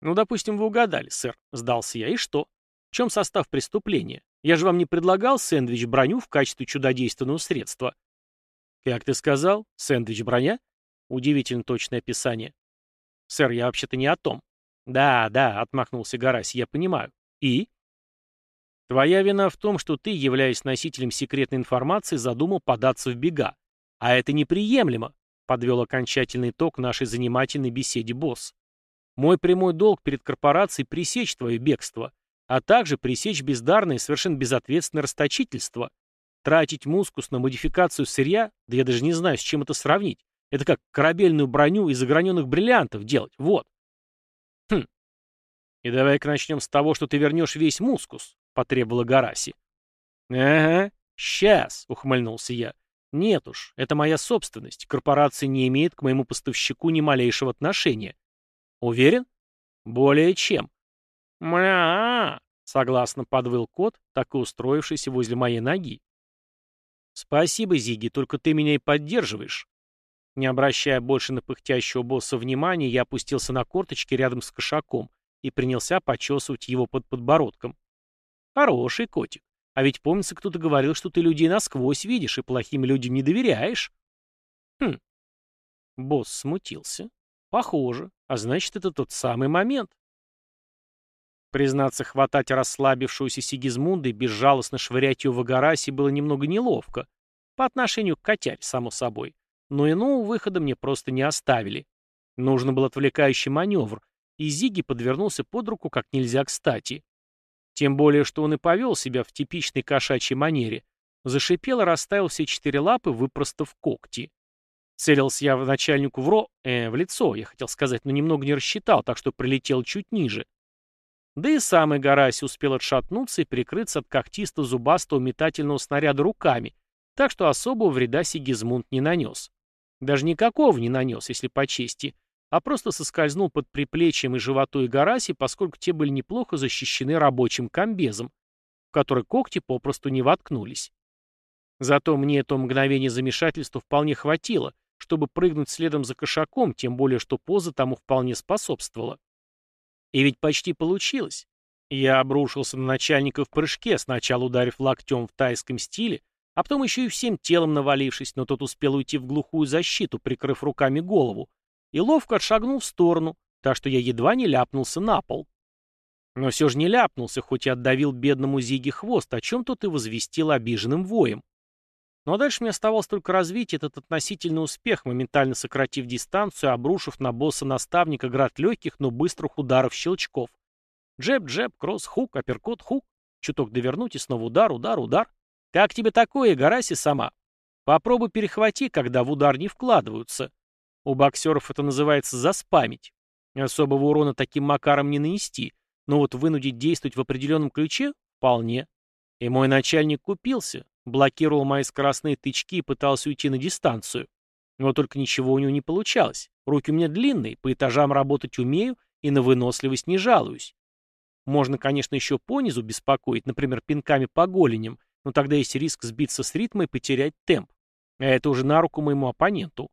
Ну, допустим, вы угадали, сэр, сдался я. И что? В чем состав преступления? Я же вам не предлагал сэндвич-броню в качестве чудодейственного средства. Как ты сказал? Сэндвич-броня? Удивительно точное описание. Сэр, я вообще-то не о том. Да, да, отмахнулся Гарась, я понимаю. И? Твоя вина в том, что ты, являясь носителем секретной информации, задумал податься в бега. А это неприемлемо, подвел окончательный итог нашей занимательной беседе босс. Мой прямой долг перед корпорацией пресечь твое бегство, а также пресечь бездарное и совершенно безответственное расточительство. Тратить мускус на модификацию сырья, да я даже не знаю, с чем это сравнить. Это как корабельную броню из ограненных бриллиантов делать, вот. Хм. И давай-ка начнем с того, что ты вернешь весь мускус, потребовала Гараси. Ага, сейчас, ухмыльнулся я. Нет уж, это моя собственность. Корпорация не имеет к моему поставщику ни малейшего отношения. Уверен? Более чем. «Мля!» — согласно подвыл кот, так и устроившийся возле моей ноги. «Спасибо, Зиги, только ты меня и поддерживаешь». Не обращая больше на пыхтящего босса внимания, я опустился на корточки рядом с кошаком и принялся почесывать его под подбородком. «Хороший котик. А ведь, помнится, кто-то говорил, что ты людей насквозь видишь и плохим людям не доверяешь». «Хм». Босс смутился. «Похоже. А значит, это тот самый момент». Признаться, хватать расслабившуюся Сигизмунда и безжалостно швырять ее в Агарасе было немного неловко. По отношению к котяре, само собой. Но иного выхода мне просто не оставили. Нужно был отвлекающий маневр, и Зиги подвернулся под руку как нельзя кстати. Тем более, что он и повел себя в типичной кошачьей манере. Зашипел и расставил все четыре лапы, выпростав когти. Целился я в начальнику в ро... Э, в лицо, я хотел сказать, но немного не рассчитал, так что прилетел чуть ниже. Да и сам Игараси успел отшатнуться и прикрыться от когтисто-зубастого метательного снаряда руками, так что особого вреда Сигизмунд не нанес. Даже никакого не нанес, если по чести, а просто соскользнул под приплечьем и животу Игараси, поскольку те были неплохо защищены рабочим комбезом, в который когти попросту не воткнулись. Зато мне это мгновение замешательства вполне хватило, чтобы прыгнуть следом за кошаком, тем более что поза тому вполне способствовала. И ведь почти получилось. Я обрушился на начальника в прыжке, сначала ударив локтем в тайском стиле, а потом еще и всем телом навалившись, но тот успел уйти в глухую защиту, прикрыв руками голову, и ловко отшагнул в сторону, так что я едва не ляпнулся на пол. Но все же не ляпнулся, хоть и отдавил бедному Зиге хвост, о чем тот и возвестил обиженным воем. Ну а дальше мне оставалось только развить этот относительный успех, моментально сократив дистанцию, обрушив на босса-наставника град легких, но быстрых ударов щелчков. Джеб-джеб, кросс, хук, апперкот, хук. Чуток довернуть и снова удар, удар, удар. Как тебе такое, Гараси сама? Попробуй перехвати, когда в удар не вкладываются. У боксеров это называется заспамить. Особого урона таким макаром не нанести, но вот вынудить действовать в определенном ключе – вполне. И мой начальник купился, блокировал мои скоростные тычки и пытался уйти на дистанцию. Но только ничего у него не получалось. Руки у меня длинные, по этажам работать умею и на выносливость не жалуюсь. Можно, конечно, еще понизу беспокоить, например, пинками по голеням, но тогда есть риск сбиться с ритма и потерять темп. А это уже на руку моему оппоненту.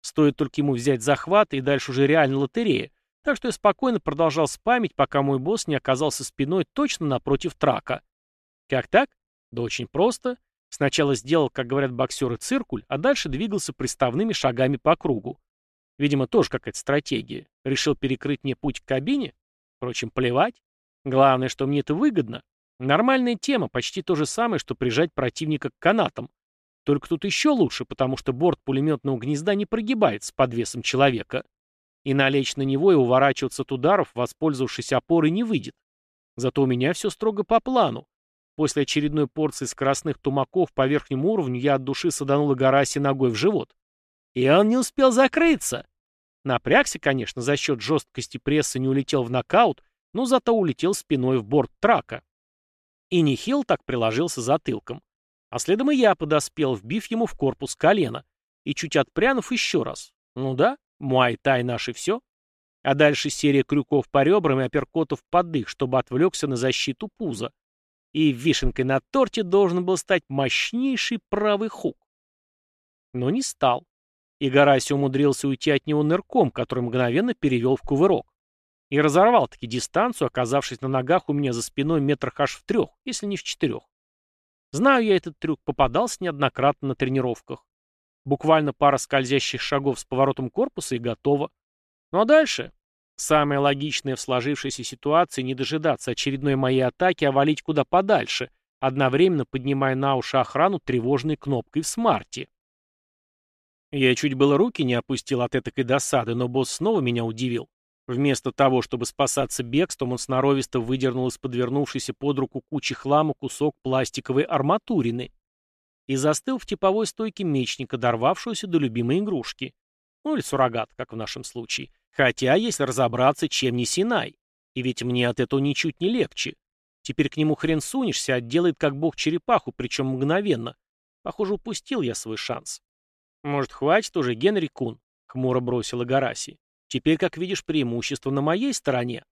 Стоит только ему взять захват, и дальше уже реально лотерея. Так что я спокойно продолжал спамить, пока мой босс не оказался спиной точно напротив трака. Как так? Да очень просто. Сначала сделал, как говорят боксеры, циркуль, а дальше двигался приставными шагами по кругу. Видимо, тоже какая-то стратегия. Решил перекрыть мне путь к кабине? Впрочем, плевать. Главное, что мне это выгодно. Нормальная тема, почти то же самое, что прижать противника к канатам. Только тут еще лучше, потому что борт пулеметного гнезда не прогибается под весом человека. И налечь на него и уворачиваться от ударов, воспользовавшись опорой, не выйдет. Зато у меня все строго по плану. После очередной порции скоростных тумаков по верхнему уровню я от души саданул Гараси ногой в живот. И он не успел закрыться. Напрягся, конечно, за счет жесткости пресса не улетел в нокаут, но зато улетел спиной в борт трака. И нехил так приложился затылком. А следом и я подоспел, вбив ему в корпус колено. И чуть отпрянув еще раз. Ну да, муай-тай наш и все. А дальше серия крюков по ребрам и апперкотов под дых, чтобы отвлекся на защиту пуза. И вишенкой на торте должен был стать мощнейший правый хук. Но не стал. И Гараси умудрился уйти от него нырком, который мгновенно перевел в кувырок. И разорвал-таки дистанцию, оказавшись на ногах у меня за спиной метрах аж в трех, если не в четырех. Знаю я этот трюк, попадался неоднократно на тренировках. Буквально пара скользящих шагов с поворотом корпуса и готово. Ну а дальше? Самое логичное в сложившейся ситуации не дожидаться очередной моей атаки, а валить куда подальше, одновременно поднимая на уши охрану тревожной кнопкой в смарте. Я чуть было руки не опустил от этой досады, но босс снова меня удивил. Вместо того, чтобы спасаться бегством, он сноровисто выдернул из подвернувшейся под руку кучи хлама кусок пластиковой арматурины и застыл в типовой стойке мечника, дорвавшегося до любимой игрушки. Ну или суррогат, как в нашем случае. Хотя, если разобраться, чем не Синай. И ведь мне от этого ничуть не легче. Теперь к нему хрен сунешься, отделает как бог черепаху, причем мгновенно. Похоже, упустил я свой шанс. «Может, хватит уже, Генри Кун?» — хмуро бросила Гараси. «Теперь, как видишь, преимущество на моей стороне».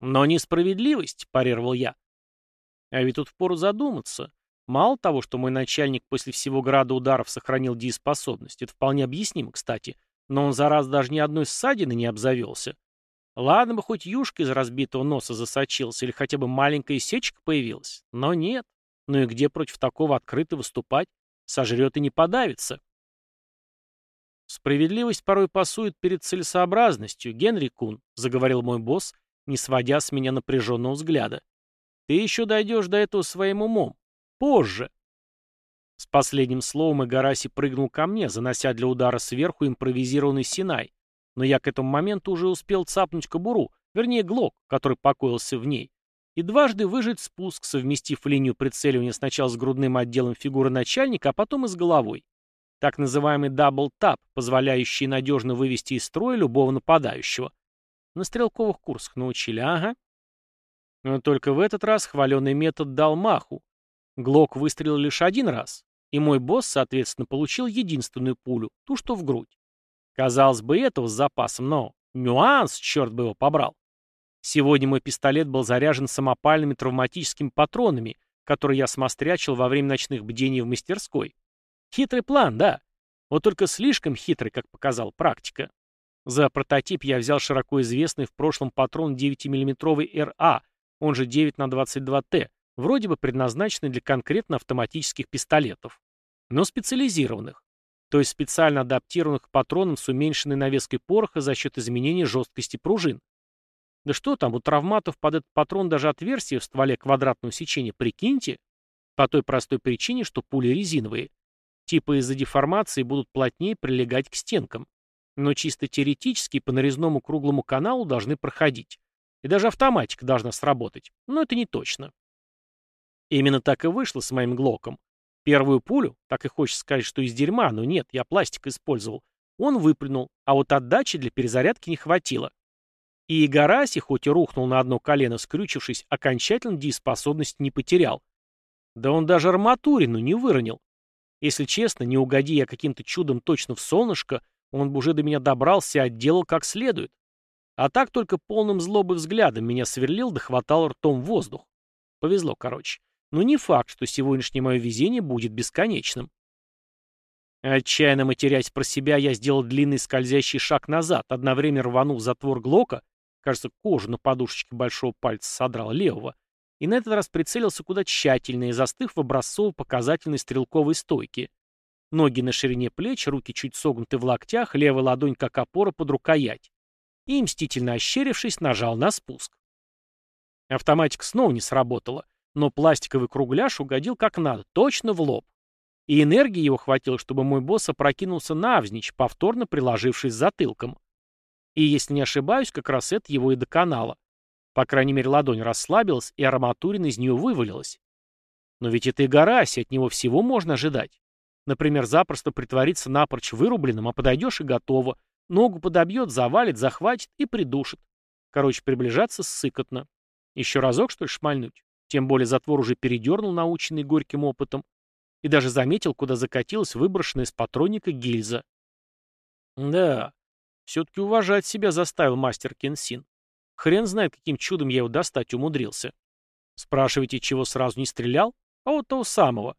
«Но несправедливость», — парировал я. А ведь тут впору задуматься. Мало того, что мой начальник после всего града ударов сохранил дееспособность, это вполне объяснимо, кстати, но он за раз даже ни одной ссадины не обзавелся. Ладно бы хоть юшка из разбитого носа засочился или хотя бы маленькая сечка появилась, но нет. Ну и где против такого открыто выступать? Сожрет и не подавится. «Справедливость порой пасует перед целесообразностью, Генри Кун», — заговорил мой босс, не сводя с меня напряженного взгляда. «Ты еще дойдешь до этого своим умом. Позже. С последним словом Игараси прыгнул ко мне, занося для удара сверху импровизированный Синай. Но я к этому моменту уже успел цапнуть кобуру, вернее глок, который покоился в ней, и дважды выжать спуск, совместив линию прицеливания сначала с грудным отделом фигуры начальника, а потом и с головой. Так называемый дабл-тап, позволяющий надежно вывести из строя любого нападающего. На стрелковых курсах научили, ага. Но только в этот раз хваленый метод дал маху, Глок выстрелил лишь один раз, и мой босс, соответственно, получил единственную пулю, ту, что в грудь. Казалось бы, этого с запасом, но нюанс, черт бы его побрал. Сегодня мой пистолет был заряжен самопальными травматическими патронами, которые я смострячил во время ночных бдений в мастерской. Хитрый план, да. Вот только слишком хитрый, как показал практика. За прототип я взял широко известный в прошлом патрон 9-мм РА, он же 9 на 22Т, вроде бы предназначенный для конкретно автоматических пистолетов, но специализированных, то есть специально адаптированных к патронам с уменьшенной навеской пороха за счет изменения жесткости пружин. Да что там, у травматов под этот патрон даже отверстие в стволе квадратного сечения, прикиньте, по той простой причине, что пули резиновые. Типа из-за деформации будут плотнее прилегать к стенкам. Но чисто теоретически по нарезному круглому каналу должны проходить. И даже автоматика должна сработать. Но это не точно. Именно так и вышло с моим Глоком. Первую пулю, так и хочется сказать, что из дерьма, но нет, я пластик использовал, он выплюнул, а вот отдачи для перезарядки не хватило. И Игараси, хоть и рухнул на одно колено, скрючившись, окончательно дееспособность не потерял. Да он даже арматурину не выронил. Если честно, не угоди я каким-то чудом точно в солнышко, он бы уже до меня добрался и отделал как следует. А так только полным злобы взглядом меня сверлил да хватал ртом воздух. Повезло, короче. Но не факт, что сегодняшнее мое везение будет бесконечным. Отчаянно матерясь про себя, я сделал длинный скользящий шаг назад, одновременно рванув затвор Глока, кажется, кожу на подушечке большого пальца содрал левого, и на этот раз прицелился куда тщательнее, застыв в образцово-показательной стрелковой стойке. Ноги на ширине плеч, руки чуть согнуты в локтях, левая ладонь как опора под рукоять. И, мстительно ощерившись, нажал на спуск. Автоматика снова не сработала — но пластиковый кругляш угодил как надо, точно в лоб. И энергии его хватило, чтобы мой босс опрокинулся навзничь, повторно приложившись затылком. И, если не ошибаюсь, как раз это его и доконало. По крайней мере, ладонь расслабилась, и арматурина из нее вывалилась. Но ведь это и Гараси, от него всего можно ожидать. Например, запросто притвориться напрочь вырубленным, а подойдешь и готово. Ногу подобьет, завалит, захватит и придушит. Короче, приближаться ссыкотно. Еще разок, что ли, шмальнуть? Тем более затвор уже передернул, наученный горьким опытом, и даже заметил, куда закатилась выброшенная из патронника гильза. Да, все-таки уважать себя заставил мастер Кенсин. Хрен знает, каким чудом я его достать умудрился. Спрашиваете, чего сразу не стрелял? А вот того самого.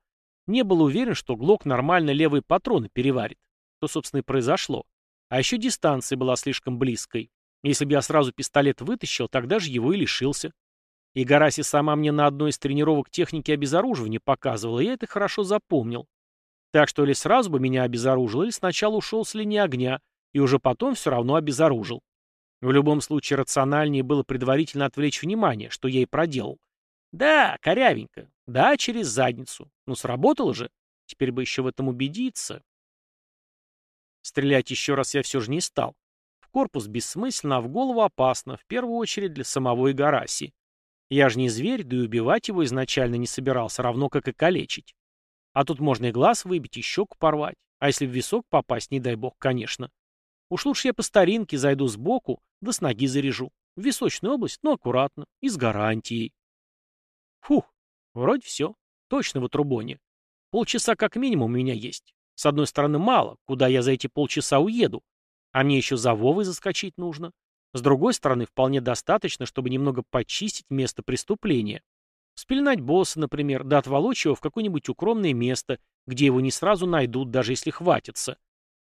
Не был уверен, что Глок нормально левые патроны переварит. То, собственно, и произошло. А еще дистанция была слишком близкой. Если бы я сразу пистолет вытащил, тогда же его и лишился. И Гараси сама мне на одной из тренировок техники обезоруживания показывала, и я это хорошо запомнил. Так что или сразу бы меня обезоружил, или сначала ушел с линии огня, и уже потом все равно обезоружил. В любом случае рациональнее было предварительно отвлечь внимание, что я и проделал. Да, корявенько. Да, через задницу. Ну, сработало же. Теперь бы еще в этом убедиться. Стрелять еще раз я все же не стал. В корпус бессмысленно, а в голову опасно, в первую очередь для самого Игараси. Я же не зверь, да и убивать его изначально не собирался, равно как и калечить. А тут можно и глаз выбить, и щеку порвать. А если в висок попасть, не дай бог, конечно. Уж лучше я по старинке зайду сбоку, да с ноги заряжу. В височную область, но аккуратно, и с гарантией. Фух, вроде все. Точно в отрубоне. Полчаса как минимум у меня есть. С одной стороны, мало, куда я за эти полчаса уеду. А мне еще за Вовой заскочить нужно. С другой стороны, вполне достаточно, чтобы немного почистить место преступления. Спеленать босса, например, да отволочь его в какое-нибудь укромное место, где его не сразу найдут, даже если хватится.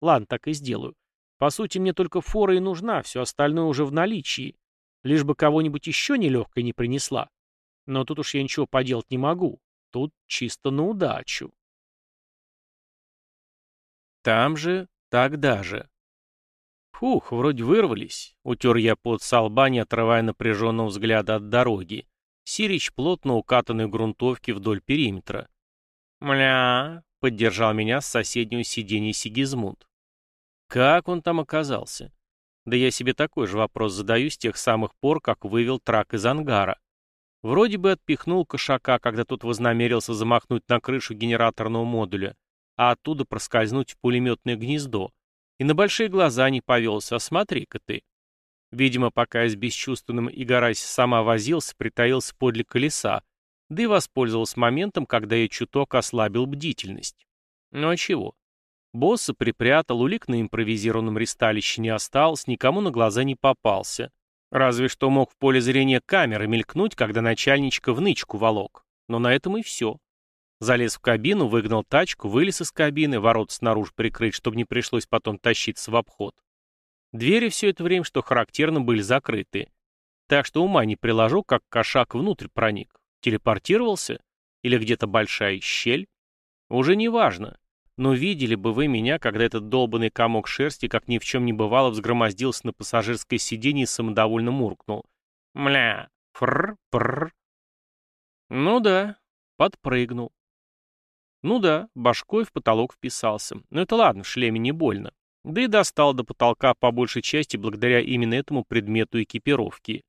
Ладно, так и сделаю. По сути, мне только фора и нужна, все остальное уже в наличии. Лишь бы кого-нибудь еще нелегкой не принесла. Но тут уж я ничего поделать не могу. Тут чисто на удачу. Там же, тогда же. Фух, вроде вырвались. Утер я под со лба, не отрывая напряженного взгляда от дороги. Сирич плотно укатанной грунтовки вдоль периметра. «Мля!» — поддержал меня с соседнего сиденья Сигизмунд. «Как он там оказался?» Да я себе такой же вопрос задаю с тех самых пор, как вывел трак из ангара. Вроде бы отпихнул кошака, когда тот вознамерился замахнуть на крышу генераторного модуля, а оттуда проскользнуть в пулеметное гнездо. И на большие глаза не повелся, а смотри-ка ты. Видимо, пока я с бесчувственным Игорась сама возился, притаился подле колеса, да и воспользовался моментом, когда я чуток ослабил бдительность. Ну а чего? Босса припрятал, улик на импровизированном ристалище не осталось, никому на глаза не попался. Разве что мог в поле зрения камеры мелькнуть, когда начальничка в нычку волок. Но на этом и все. Залез в кабину, выгнал тачку, вылез из кабины, ворот снаружи прикрыть, чтобы не пришлось потом тащиться в обход. Двери все это время, что характерно, были закрыты. Так что ума не приложу, как кошак внутрь проник. Телепортировался? Или где-то большая щель? Уже не важно. Но видели бы вы меня, когда этот долбанный комок шерсти, как ни в чем не бывало, взгромоздился на пассажирское сиденье и самодовольно муркнул. Мля, фр-пр. Ну да, подпрыгнул. Ну да, башкой в потолок вписался. Но это ладно, в шлеме не больно. Да и достал до потолка по большей части благодаря именно этому предмету экипировки.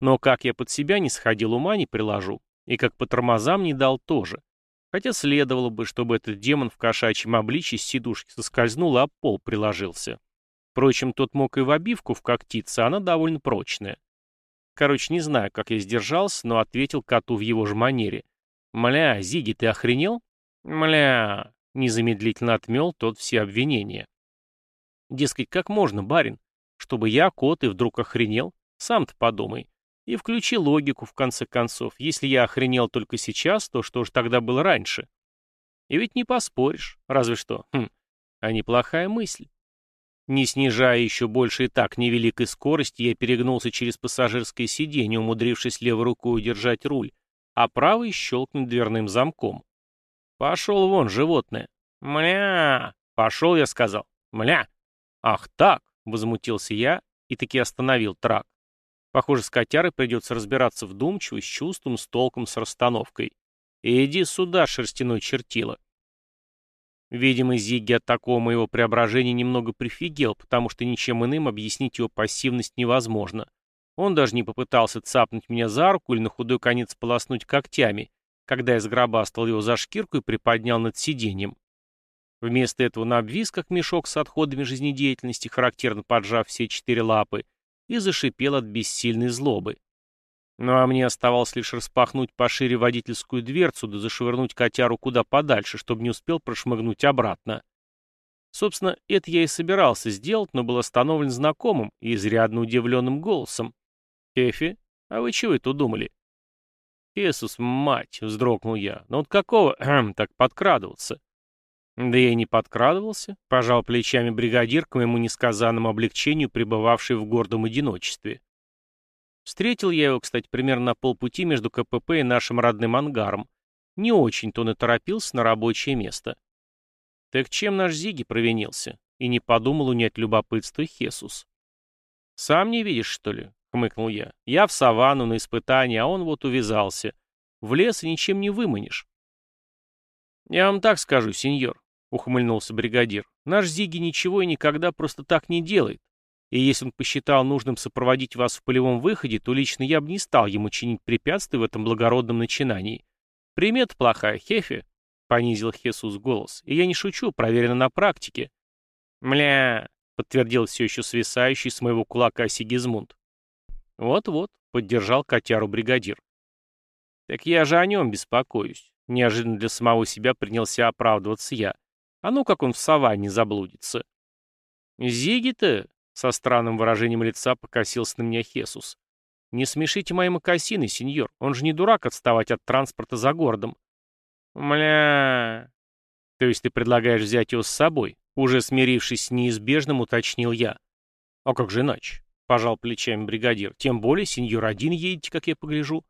Но как я под себя не сходил, ума не приложу. И как по тормозам не дал тоже. Хотя следовало бы, чтобы этот демон в кошачьем обличье с сидушки соскользнул, а пол приложился. Впрочем, тот мог и в обивку вкоктиться, она довольно прочная. Короче, не знаю, как я сдержался, но ответил коту в его же манере. «Мля, Зиги, ты охренел?» «Мля...» — незамедлительно отмел тот все обвинения. Дескать, как можно, барин? Чтобы я, кот, и вдруг охренел? Сам-то подумай. И включи логику, в конце концов. Если я охренел только сейчас, то что же тогда было раньше? И ведь не поспоришь. Разве что. Хм, а неплохая мысль. Не снижая еще больше и так невеликой скорости, я перегнулся через пассажирское сиденье, умудрившись левой рукой удержать руль, а правой щелкнуть дверным замком. Пошел вон, животное. Мля! Пошел, я сказал. Мля! «Ах так!» — возмутился я и таки остановил трак. Похоже, с котярой придется разбираться вдумчиво, с чувством, с толком, с расстановкой. «Иди сюда, шерстяной чертила!» Видимо, Зигги от такого моего преображения немного прифигел, потому что ничем иным объяснить его пассивность невозможно. Он даже не попытался цапнуть меня за руку или на худой конец полоснуть когтями, когда я сгробастал его за шкирку и приподнял над сиденьем. Вместо этого на обвис, как мешок с отходами жизнедеятельности, характерно поджав все четыре лапы, и зашипел от бессильной злобы. Ну а мне оставалось лишь распахнуть пошире водительскую дверцу да зашвырнуть котяру куда подальше, чтобы не успел прошмыгнуть обратно. Собственно, это я и собирался сделать, но был остановлен знакомым и изрядно удивленным голосом. «Эфи, а вы чего это думали?» «Иисус, мать!» — вздрогнул я. «Но вот какого так подкрадываться?» «Да я и не подкрадывался», — пожал плечами бригадир к моему несказанному облегчению, пребывавший в гордом одиночестве. Встретил я его, кстати, примерно на полпути между КПП и нашим родным ангаром. Не очень-то он и торопился на рабочее место. Так чем наш Зиги провинился? И не подумал унять любопытство Хесус. «Сам не видишь, что ли?» — хмыкнул я. «Я в саванну на испытание, а он вот увязался. В лес ничем не выманишь». «Я вам так скажу, сеньор», — ухмыльнулся бригадир. «Наш Зиги ничего и никогда просто так не делает. И если он посчитал нужным сопроводить вас в полевом выходе, то лично я бы не стал ему чинить препятствия в этом благородном начинании. Примет плохая, Хефе, — понизил Хесус голос. И я не шучу, проверено на практике. Мля, — подтвердил все еще свисающий с моего кулака Сигизмунд. Вот-вот, — поддержал котяру бригадир. Так я же о нем беспокоюсь. Неожиданно для самого себя принялся оправдываться я. А ну как он в саванне заблудится. Зиги-то, со странным выражением лица покосился на меня Хесус. «Не смешите мои мокасины, сеньор. Он же не дурак отставать от транспорта за городом». «Мля...» «То есть ты предлагаешь взять его с собой?» Уже смирившись с неизбежным, уточнил я. «А как же иначе?» — пожал плечами бригадир. «Тем более, сеньор один едете, как я погляжу».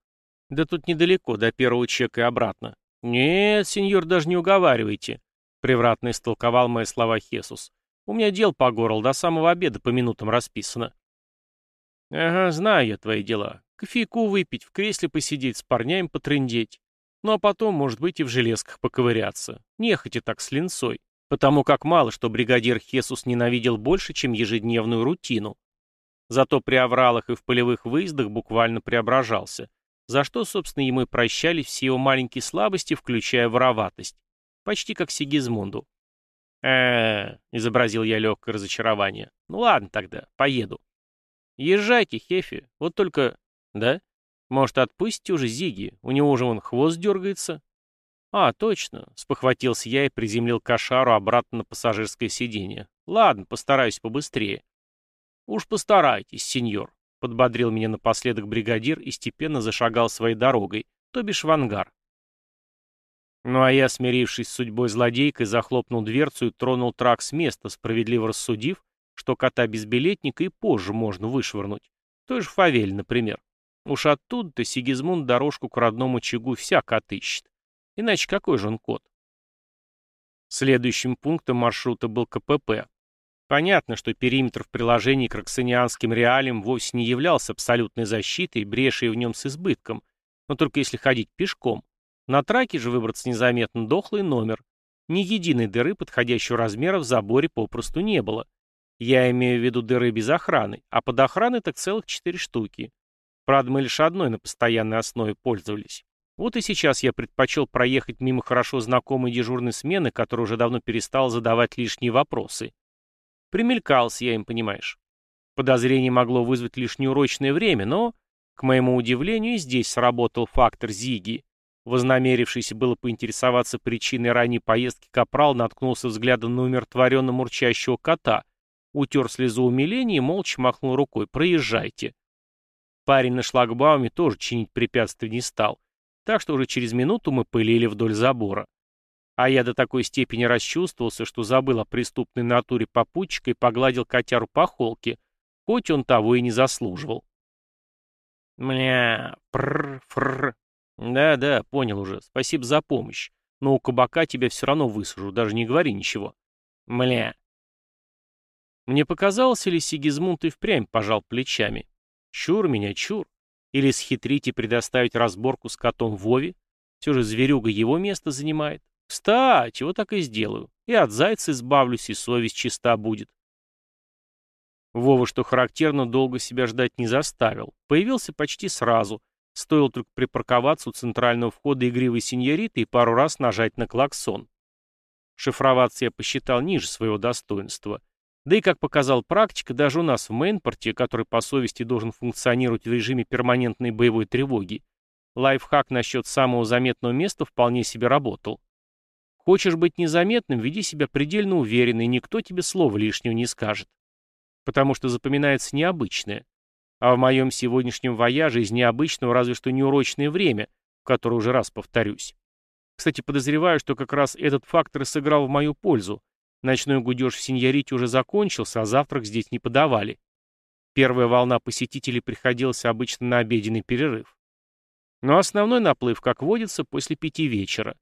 «Да тут недалеко, до первого чека и обратно». «Нет, сеньор, даже не уговаривайте», — превратно истолковал мои слова Хесус. У меня дел по горло, до самого обеда по минутам расписано. Ага, знаю я твои дела. Кофейку выпить, в кресле посидеть, с парнями потрындеть. Ну а потом, может быть, и в железках поковыряться. Нехотя так с линцой. Потому как мало что бригадир Хесус ненавидел больше, чем ежедневную рутину. Зато при авралах и в полевых выездах буквально преображался. За что, собственно, ему и прощали все его маленькие слабости, включая вороватость. Почти как Сигизмунду э изобразил я легкое разочарование. «Ну ладно тогда, поеду». «Езжайте, Хефи, вот только...» «Да? Может, отпустите уже Зиги? У него уже вон хвост дергается». «А, точно», — спохватился я и приземлил кошару обратно на пассажирское сиденье. «Ладно, постараюсь побыстрее». «Уж постарайтесь, сеньор», — подбодрил меня напоследок бригадир и степенно зашагал своей дорогой, то бишь в ангар. Ну а я, смирившись с судьбой злодейкой, захлопнул дверцу и тронул трак с места, справедливо рассудив, что кота без билетника и позже можно вышвырнуть. Той же фавель, например. Уж оттуда-то Сигизмунд дорожку к родному очагу всяк отыщет. Иначе какой же он кот? Следующим пунктом маршрута был КПП. Понятно, что периметр в приложении к роксанианским реалиям вовсе не являлся абсолютной защитой, брешей в нем с избытком, но только если ходить пешком. На траке же выбраться незаметно дохлый номер. Ни единой дыры подходящего размера в заборе попросту не было. Я имею в виду дыры без охраны, а под охраной так целых четыре штуки. Правда, мы лишь одной на постоянной основе пользовались. Вот и сейчас я предпочел проехать мимо хорошо знакомой дежурной смены, которая уже давно перестала задавать лишние вопросы. Примелькался я им, понимаешь. Подозрение могло вызвать лишь неурочное время, но, к моему удивлению, здесь сработал фактор Зиги. Вознамерившийся было поинтересоваться причиной ранней поездки капрал наткнулся взглядом на умиротворенно мурчащего кота, утер слезу умиления и молча махнул рукой «Проезжайте». Парень на шлагбауме тоже чинить препятствий не стал, так что уже через минуту мы пылили вдоль забора. А я до такой степени расчувствовался, что забыл о преступной натуре попутчика и погладил котяру по холке, хоть он того и не заслуживал. «Мля, прр-фрр», «Да-да, понял уже. Спасибо за помощь. Но у кабака тебя все равно высажу, даже не говори ничего». «Мля». Мне показалось, или Сигизмунд и впрямь пожал плечами. Чур меня, чур. Или схитрить и предоставить разборку с котом Вове. Все же зверюга его место занимает. Кстати, вот так и сделаю. И от зайца избавлюсь, и совесть чиста будет. Вова, что характерно, долго себя ждать не заставил. Появился почти сразу — Стоило только припарковаться у центрального входа игривой сеньориты и пару раз нажать на клаксон. Шифроваться я посчитал ниже своего достоинства. Да и, как показал практика, даже у нас в мейнпорте, который по совести должен функционировать в режиме перманентной боевой тревоги, лайфхак насчет самого заметного места вполне себе работал. Хочешь быть незаметным, веди себя предельно уверенно, и никто тебе слова лишнего не скажет. Потому что запоминается необычное. А в моем сегодняшнем вояже из необычного разве что неурочное время, в которое уже раз повторюсь. Кстати, подозреваю, что как раз этот фактор и сыграл в мою пользу. Ночной гудеж в Синьорите уже закончился, а завтрак здесь не подавали. Первая волна посетителей приходилась обычно на обеденный перерыв. Но основной наплыв, как водится, после пяти вечера.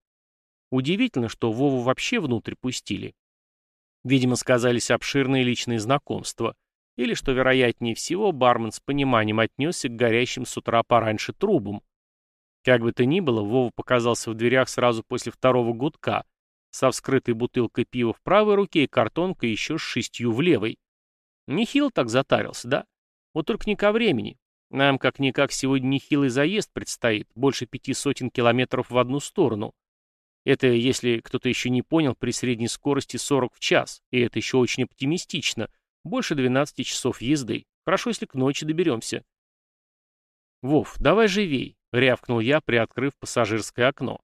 Удивительно, что Вову вообще внутрь пустили. Видимо, сказались обширные личные знакомства. Или, что вероятнее всего, бармен с пониманием отнесся к горящим с утра пораньше трубам. Как бы то ни было, Вова показался в дверях сразу после второго гудка, со вскрытой бутылкой пива в правой руке и картонкой еще с шестью в левой. Нехило так затарился, да? Вот только не ко времени. Нам как-никак сегодня нехилый заезд предстоит, больше пяти сотен километров в одну сторону. Это, если кто-то еще не понял, при средней скорости 40 в час, и это еще очень оптимистично — больше 12 часов езды. Хорошо, если к ночи доберемся. «Вов, давай живей», — рявкнул я, приоткрыв пассажирское окно.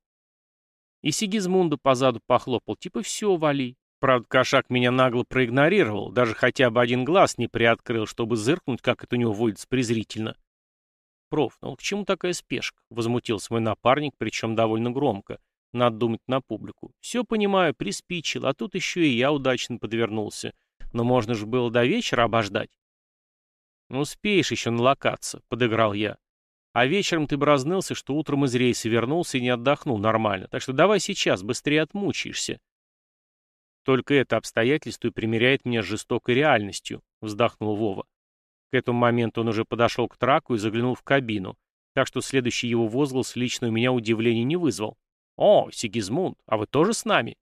И Сигизмунда позаду похлопал, типа «все, вали». Правда, кошак меня нагло проигнорировал, даже хотя бы один глаз не приоткрыл, чтобы зыркнуть, как это у него водится презрительно. «Проф, ну к чему такая спешка?» — возмутился мой напарник, причем довольно громко. Надо думать на публику. «Все понимаю, приспичил, а тут еще и я удачно подвернулся. Но можно же было до вечера обождать. «Ну, успеешь еще налокаться», — подыграл я. «А вечером ты бразнился, что утром из рейса вернулся и не отдохнул нормально, так что давай сейчас, быстрее отмучаешься». «Только это обстоятельство и примеряет меня с жестокой реальностью», — вздохнул Вова. К этому моменту он уже подошел к траку и заглянул в кабину, так что следующий его возглас лично у меня удивления не вызвал. «О, Сигизмунд, а вы тоже с нами?»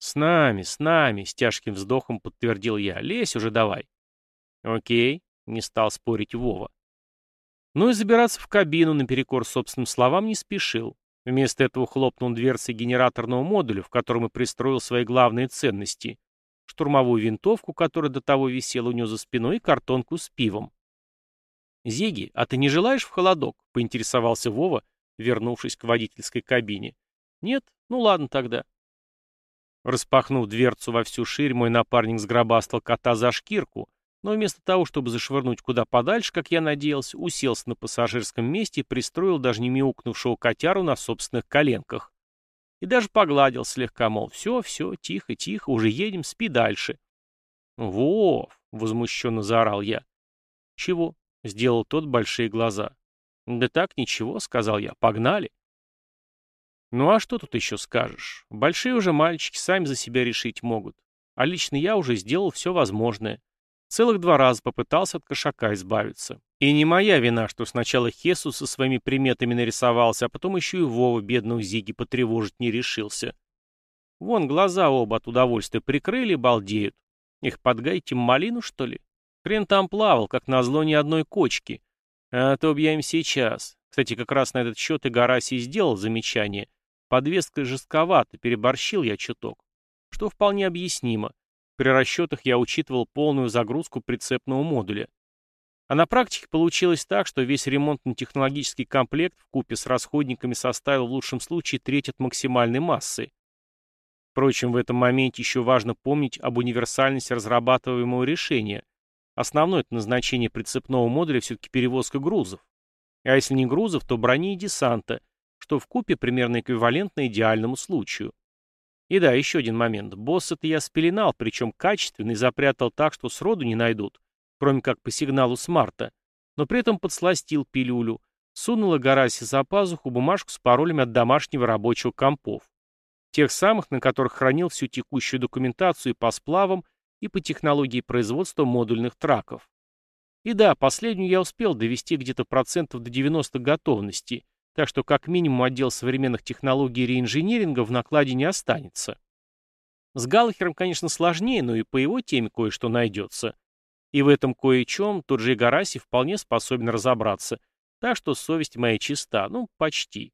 «С нами, с нами», — с тяжким вздохом подтвердил я. «Лезь уже давай». «Окей», — не стал спорить Вова. Ну и забираться в кабину наперекор собственным словам не спешил. Вместо этого хлопнул дверцей генераторного модуля, в котором и пристроил свои главные ценности. Штурмовую винтовку, которая до того висела у него за спиной, и картонку с пивом. «Зиги, а ты не желаешь в холодок?» — поинтересовался Вова, вернувшись к водительской кабине. «Нет? Ну ладно тогда». Распахнув дверцу во всю ширь, мой напарник сгробастал кота за шкирку, но вместо того, чтобы зашвырнуть куда подальше, как я надеялся, уселся на пассажирском месте и пристроил даже не мяукнувшего котяру на собственных коленках. И даже погладил слегка, мол, все, все, тихо, тихо, уже едем, спи дальше. «Вов!» — возмущенно заорал я. «Чего?» — сделал тот большие глаза. «Да так, ничего», — сказал я, — «погнали». Ну а что тут еще скажешь? Большие уже мальчики сами за себя решить могут. А лично я уже сделал все возможное. Целых два раза попытался от кошака избавиться. И не моя вина, что сначала Хесу со своими приметами нарисовался, а потом еще и Вова бедную Зиги потревожить не решился. Вон глаза оба от удовольствия прикрыли, балдеют. Их подгайте малину, что ли? Хрен там плавал, как назло ни одной кочки. А то б я им сейчас. Кстати, как раз на этот счет и Гарасий сделал замечание — Подвеска жестковата, переборщил я чуток. Что вполне объяснимо. При расчетах я учитывал полную загрузку прицепного модуля. А на практике получилось так, что весь ремонтно-технологический комплект в купе с расходниками составил в лучшем случае треть от максимальной массы. Впрочем, в этом моменте еще важно помнить об универсальности разрабатываемого решения. Основное назначение прицепного модуля все-таки перевозка грузов. А если не грузов, то брони и десанта, что в купе примерно эквивалентно идеальному случаю. И да, еще один момент. Босса-то я спеленал, причем качественный, запрятал так, что сроду не найдут, кроме как по сигналу смарта, но при этом подсластил пилюлю, сунула Гараси за пазуху бумажку с паролями от домашнего рабочего компов. Тех самых, на которых хранил всю текущую документацию по сплавам, и по технологии производства модульных траков. И да, последнюю я успел довести где-то процентов до 90 готовности, так что как минимум отдел современных технологий и реинжиниринга в накладе не останется. С Галлахером, конечно, сложнее, но и по его теме кое-что найдется. И в этом кое-чем тот же Игараси вполне способен разобраться, так что совесть моя чиста, ну, почти.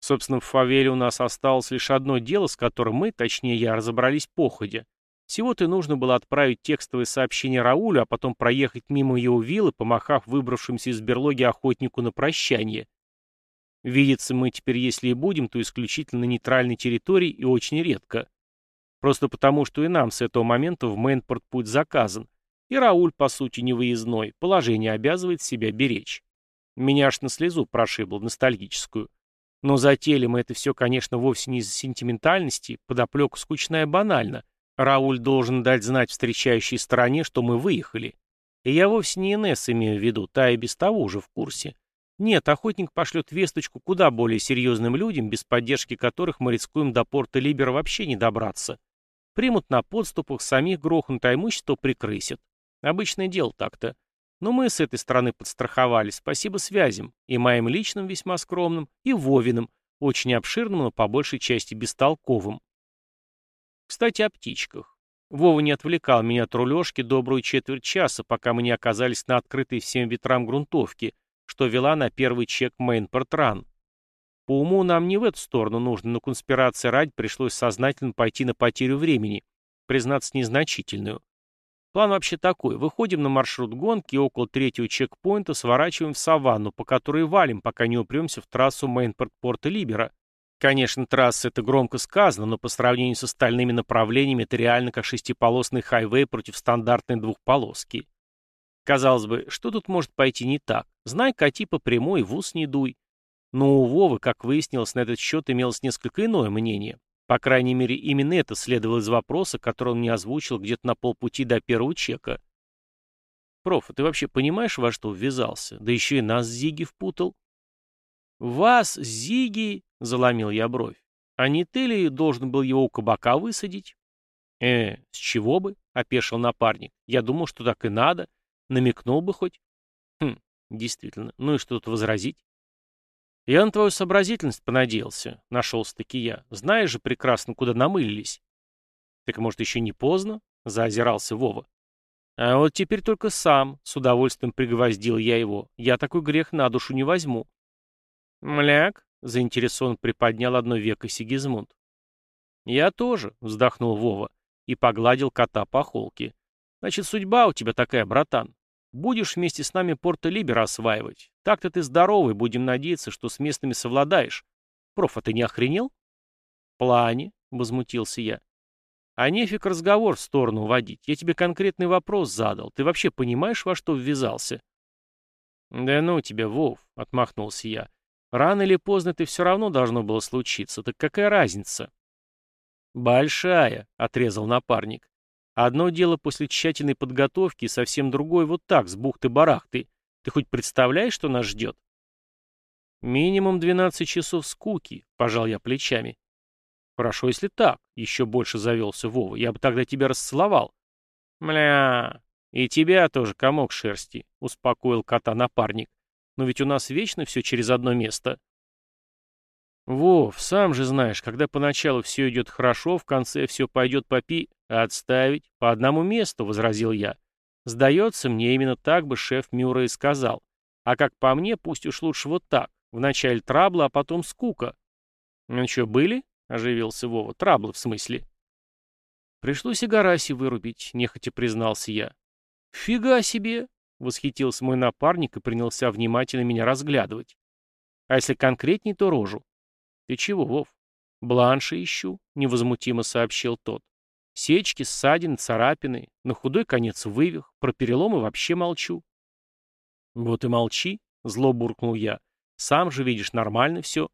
Собственно, в Фавеле у нас осталось лишь одно дело, с которым мы, точнее я, разобрались походя. Всего-то нужно было отправить текстовое сообщение Раулю, а потом проехать мимо его виллы, помахав выбравшимся из берлоги охотнику на прощание. Видеться мы теперь, если и будем, то исключительно на нейтральной территории и очень редко. Просто потому, что и нам с этого момента в Мейнпорт путь заказан. И Рауль, по сути, не выездной, положение обязывает себя беречь. Меня аж на слезу прошибло, ностальгическую. Но затеяли мы это все, конечно, вовсе не из сентиментальности, подоплека скучная банально. Рауль должен дать знать встречающей стороне, что мы выехали. И я вовсе не Инесс имею в виду, та и без того уже в курсе. Нет, охотник пошлет весточку куда более серьезным людям, без поддержки которых мы рискуем до порта Либера вообще не добраться. Примут на подступах, самих грохнут, а имущество прикрысят. Обычное дело так-то. Но мы с этой стороны подстраховались, спасибо связям, и моим личным весьма скромным, и Вовиным, очень обширным, но по большей части бестолковым. Кстати, о птичках. Вова не отвлекал меня от рулежки добрую четверть часа, пока мы не оказались на открытой всем ветрам грунтовке, что вела на первый чек Мейнпорт-Ран. По уму нам не в эту сторону нужно, но конспирация ради пришлось сознательно пойти на потерю времени, признаться незначительную. План вообще такой. Выходим на маршрут гонки около третьего чекпоинта сворачиваем в саванну, по которой валим, пока не упремся в трассу Мейнпорт-Порта Либера. Конечно, трасса — это громко сказано, но по сравнению с остальными направлениями это реально как шестиполосный хайвей против стандартной двухполоски. Казалось бы, что тут может пойти не так? Знай, кати по прямой, в ус не дуй. Но у Вовы, как выяснилось, на этот счет имелось несколько иное мнение. По крайней мере, именно это следовало из вопроса, который он мне озвучил где-то на полпути до первого чека. «Проф, а ты вообще понимаешь, во что ввязался? Да еще и нас Зиги впутал». «Вас, Зиги?» — заломил я бровь. «А не ты ли должен был его у кабака высадить?» «Э, с чего бы?» — опешил напарник. «Я думал, что так и надо. Намекнул бы хоть». «Хм, действительно. Ну и что тут возразить?» «Я на твою сообразительность понадеялся», — нашелся-таки я. «Знаешь же прекрасно, куда намылились». «Так, может, еще не поздно?» — заозирался Вова. «А вот теперь только сам», — с удовольствием пригвоздил я его. «Я такой грех на душу не возьму». «Мляк», — заинтересованно приподнял одно веко Сигизмунд. «Я тоже», — вздохнул Вова и погладил кота по холке. «Значит, судьба у тебя такая, братан. Будешь вместе с нами Порто-Либер осваивать. Так-то ты здоровый, будем надеяться, что с местными совладаешь. Проф, а ты не охренел? В плане, возмутился я. А нефиг разговор в сторону водить. Я тебе конкретный вопрос задал. Ты вообще понимаешь, во что ввязался? Да ну тебя, Вов, отмахнулся я. Рано или поздно ты все равно должно было случиться. Так какая разница? Большая, отрезал напарник. Одно дело после тщательной подготовки, совсем другое вот так, с бухты-барахты. Ты хоть представляешь, что нас ждет? Минимум 12 часов скуки, пожал я плечами. Хорошо, если так, еще больше завелся Вова, я бы тогда тебя расцеловал. Мля, и тебя тоже комок шерсти, успокоил кота напарник. Но ведь у нас вечно все через одно место. Вов, сам же знаешь, когда поначалу все идет хорошо, в конце все пойдет по пи... «Отставить. По одному месту», — возразил я. «Сдается мне, именно так бы шеф Мюра и сказал. А как по мне, пусть уж лучше вот так. Вначале трабла, а потом скука». «Ну что, были?» — оживился Вова. «Траблы, в смысле?» «Пришлось и Гараси вырубить», — нехотя признался я. «Фига себе!» — восхитился мой напарник и принялся внимательно меня разглядывать. «А если конкретней, то рожу». «Ты чего, Вов?» «Бланши ищу», — невозмутимо сообщил тот. Сечки, ссадины, царапины, на худой конец вывих, про переломы вообще молчу. Вот и молчи, зло буркнул я. Сам же видишь, нормально все.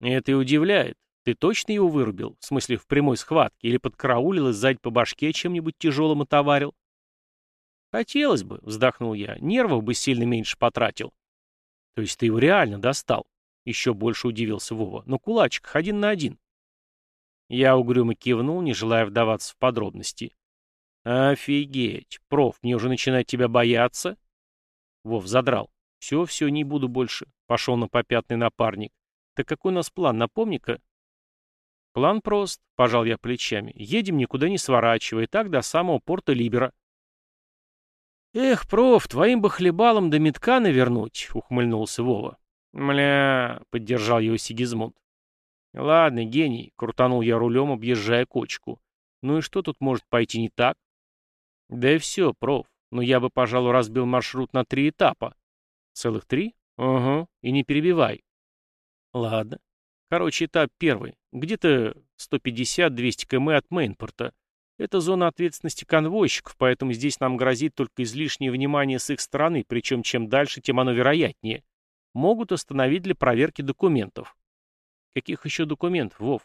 Это и удивляет. Ты точно его вырубил? В смысле, в прямой схватке? Или подкараулил и сзади по башке чем-нибудь тяжелым отоварил? Хотелось бы, вздохнул я. Нервов бы сильно меньше потратил. То есть ты его реально достал? Еще больше удивился Вова. Но кулачик один на один. Я угрюмо кивнул, не желая вдаваться в подробности. «Офигеть! Проф, мне уже начинает тебя бояться?» Вов задрал. «Все, все, не буду больше», — пошел на попятный напарник. «Так какой у нас план, напомни-ка?» «План прост», — пожал я плечами. «Едем, никуда не сворачивая, так до самого порта Либера». «Эх, проф, твоим бы хлебалом до метка навернуть», — ухмыльнулся Вова. «Мля», — поддержал его Сигизмунд. «Ладно, гений», — крутанул я рулем, объезжая кочку. Ну и что тут может пойти не так? Да и все, проф. Но я бы, пожалуй, разбил маршрут на три этапа. Целых три? Угу. И не перебивай. Ладно. Короче, этап первый. Где-то 150-200 км от Мейнпорта. Это зона ответственности конвойщиков, поэтому здесь нам грозит только излишнее внимание с их стороны, причем чем дальше, тем оно вероятнее. Могут остановить для проверки документов. Каких еще документов, Вов?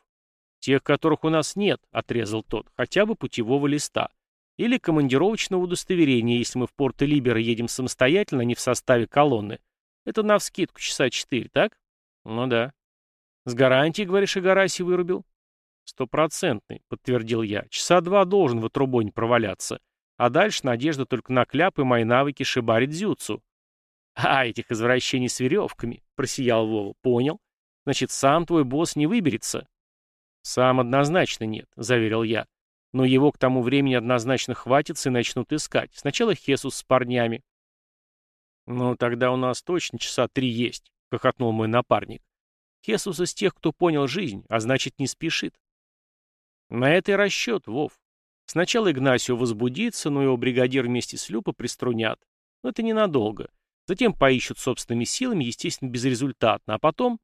Тех, которых у нас нет, отрезал тот, хотя бы путевого листа. Или командировочного удостоверения, если мы в порт Либера едем самостоятельно, а не в составе колонны. Это навскидку часа четыре, так? Ну да. С гарантией, говоришь, и Гараси вырубил? «Стопроцентный», — подтвердил я. «Часа два должен в отрубоне проваляться. А дальше надежда только на кляп и мои навыки шибари дзюцу». «А, этих извращений с веревками», — просиял Вова. «Понял. Значит, сам твой босс не выберется». «Сам однозначно нет», — заверил я. «Но его к тому времени однозначно хватится и начнут искать. Сначала Хесус с парнями». «Ну, тогда у нас точно часа три есть», — хохотнул мой напарник. «Хесус из тех, кто понял жизнь, а значит, не спешит. На это и расчет, Вов. Сначала Игнасио возбудится, но его бригадир вместе с Люпа приструнят. Но это ненадолго. Затем поищут собственными силами, естественно, безрезультатно. А потом...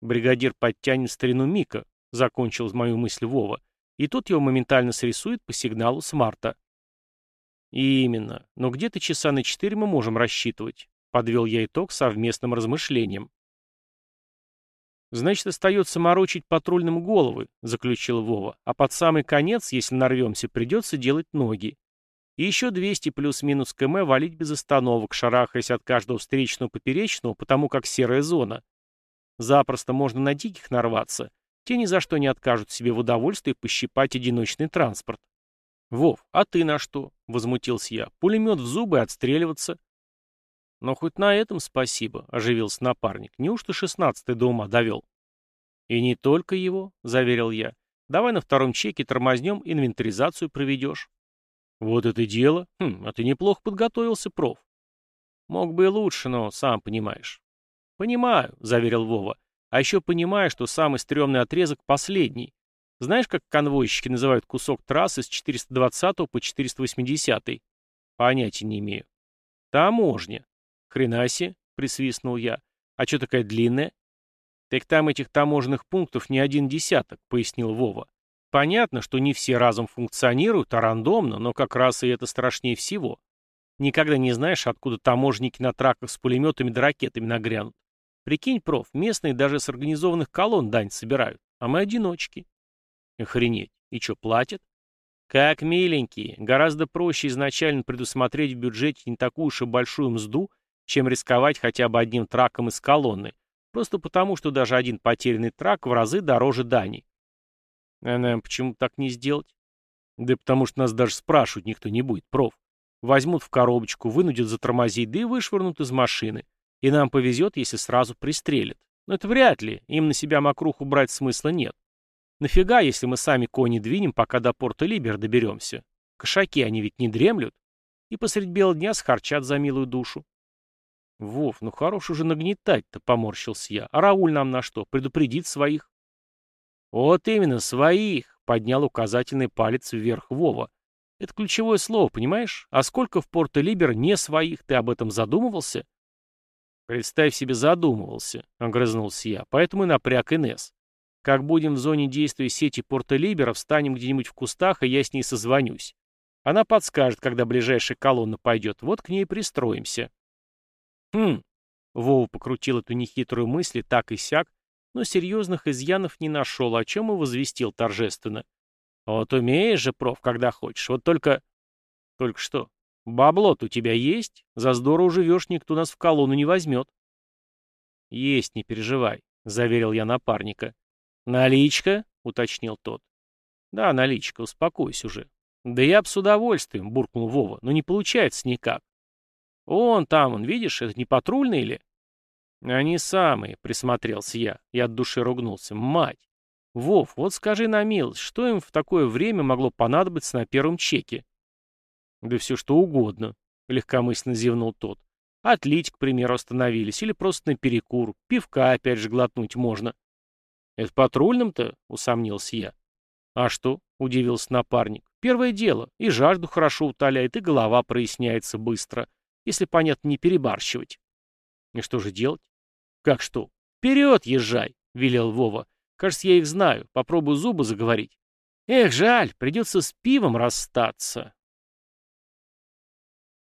Бригадир подтянет старину Мика, закончил мою мысль Вова. И тут его моментально срисует по сигналу смарта. Именно. Но где-то часа на четыре мы можем рассчитывать. Подвел я итог совместным размышлениям. «Значит, остается морочить патрульным головы», — заключил Вова. «А под самый конец, если нарвемся, придется делать ноги. И еще 200 плюс-минус км валить без остановок, шарахаясь от каждого встречного поперечного, потому как серая зона. Запросто можно на диких нарваться. Те ни за что не откажут себе в удовольствии пощипать одиночный транспорт. «Вов, а ты на что?» — возмутился я. «Пулемет в зубы отстреливаться». «Но хоть на этом спасибо», — оживился напарник. «Неужто шестнадцатый до ума довел?» «И не только его», — заверил я. «Давай на втором чеке тормознем, инвентаризацию проведешь». «Вот это дело. Хм, а ты неплохо подготовился, проф». «Мог бы и лучше, но сам понимаешь». «Понимаю», — заверил Вова. «А еще понимаю, что самый стрёмный отрезок последний. Знаешь, как конвойщики называют кусок трассы с 420 по 480? Понятия не имею. Таможня. «Хренаси», — присвистнул я. «А что такая длинная?» «Так там этих таможенных пунктов не один десяток», — пояснил Вова. «Понятно, что не все разом функционируют, а рандомно, но как раз и это страшнее всего. Никогда не знаешь, откуда таможенники на траках с пулеметами да ракетами нагрянут. Прикинь, проф, местные даже с организованных колонн дань собирают, а мы одиночки». «Охренеть. И что, платят?» «Как миленькие. Гораздо проще изначально предусмотреть в бюджете не такую уж и большую мзду, чем рисковать хотя бы одним траком из колонны, просто потому, что даже один потерянный трак в разы дороже дани. А нам почему так не сделать? Да потому что нас даже спрашивать никто не будет, проф. Возьмут в коробочку, вынудят затормозить, да и вышвырнут из машины. И нам повезет, если сразу пристрелят. Но это вряд ли, им на себя мокруху брать смысла нет. Нафига, если мы сами кони двинем, пока до порта Либер доберемся? Кошаки, они ведь не дремлют. И посредь бела дня схарчат за милую душу. «Вов, ну хорош уже нагнетать-то», — поморщился я. «А Рауль нам на что? Предупредит своих?» «Вот именно, своих», — поднял указательный палец вверх Вова. «Это ключевое слово, понимаешь? А сколько в Порто-Либер не своих, ты об этом задумывался?» «Представь себе, задумывался», — огрызнулся я, поэтому и напряг Инесс. «Как будем в зоне действия сети Порто-Либера, встанем где-нибудь в кустах, и я с ней созвонюсь. Она подскажет, когда ближайшая колонна пойдет, вот к ней пристроимся». Хм. Вова покрутил эту нехитрую мысль так и сяк, но серьезных изъянов не нашел, о чем и возвестил торжественно. Вот умеешь же, проф, когда хочешь, вот только... Только что? Бабло-то у тебя есть? За здорово живешь, никто нас в колонну не возьмет. Есть, не переживай, заверил я напарника. Наличка? уточнил тот. Да, наличка, успокойся уже. Да я б с удовольствием, буркнул Вова, но не получается никак. «Он там, он, видишь, это не патрульный или?» «Они самые», — присмотрелся я, и от души ругнулся. «Мать! Вов, вот скажи на милость, что им в такое время могло понадобиться на первом чеке?» «Да все что угодно», — легкомысленно зевнул тот. «Отлить, к примеру, остановились, или просто на перекур, пивка опять же глотнуть можно». «Это патрульным-то?» — усомнился я. «А что? — удивился напарник. «Первое дело. И жажду хорошо утоляет, и голова проясняется быстро, если, понятно, не перебарщивать». «И что же делать?» «Как что? Вперед езжай!» — велел Вова. «Кажется, я их знаю. Попробую зубы заговорить». «Эх, жаль, придется с пивом расстаться.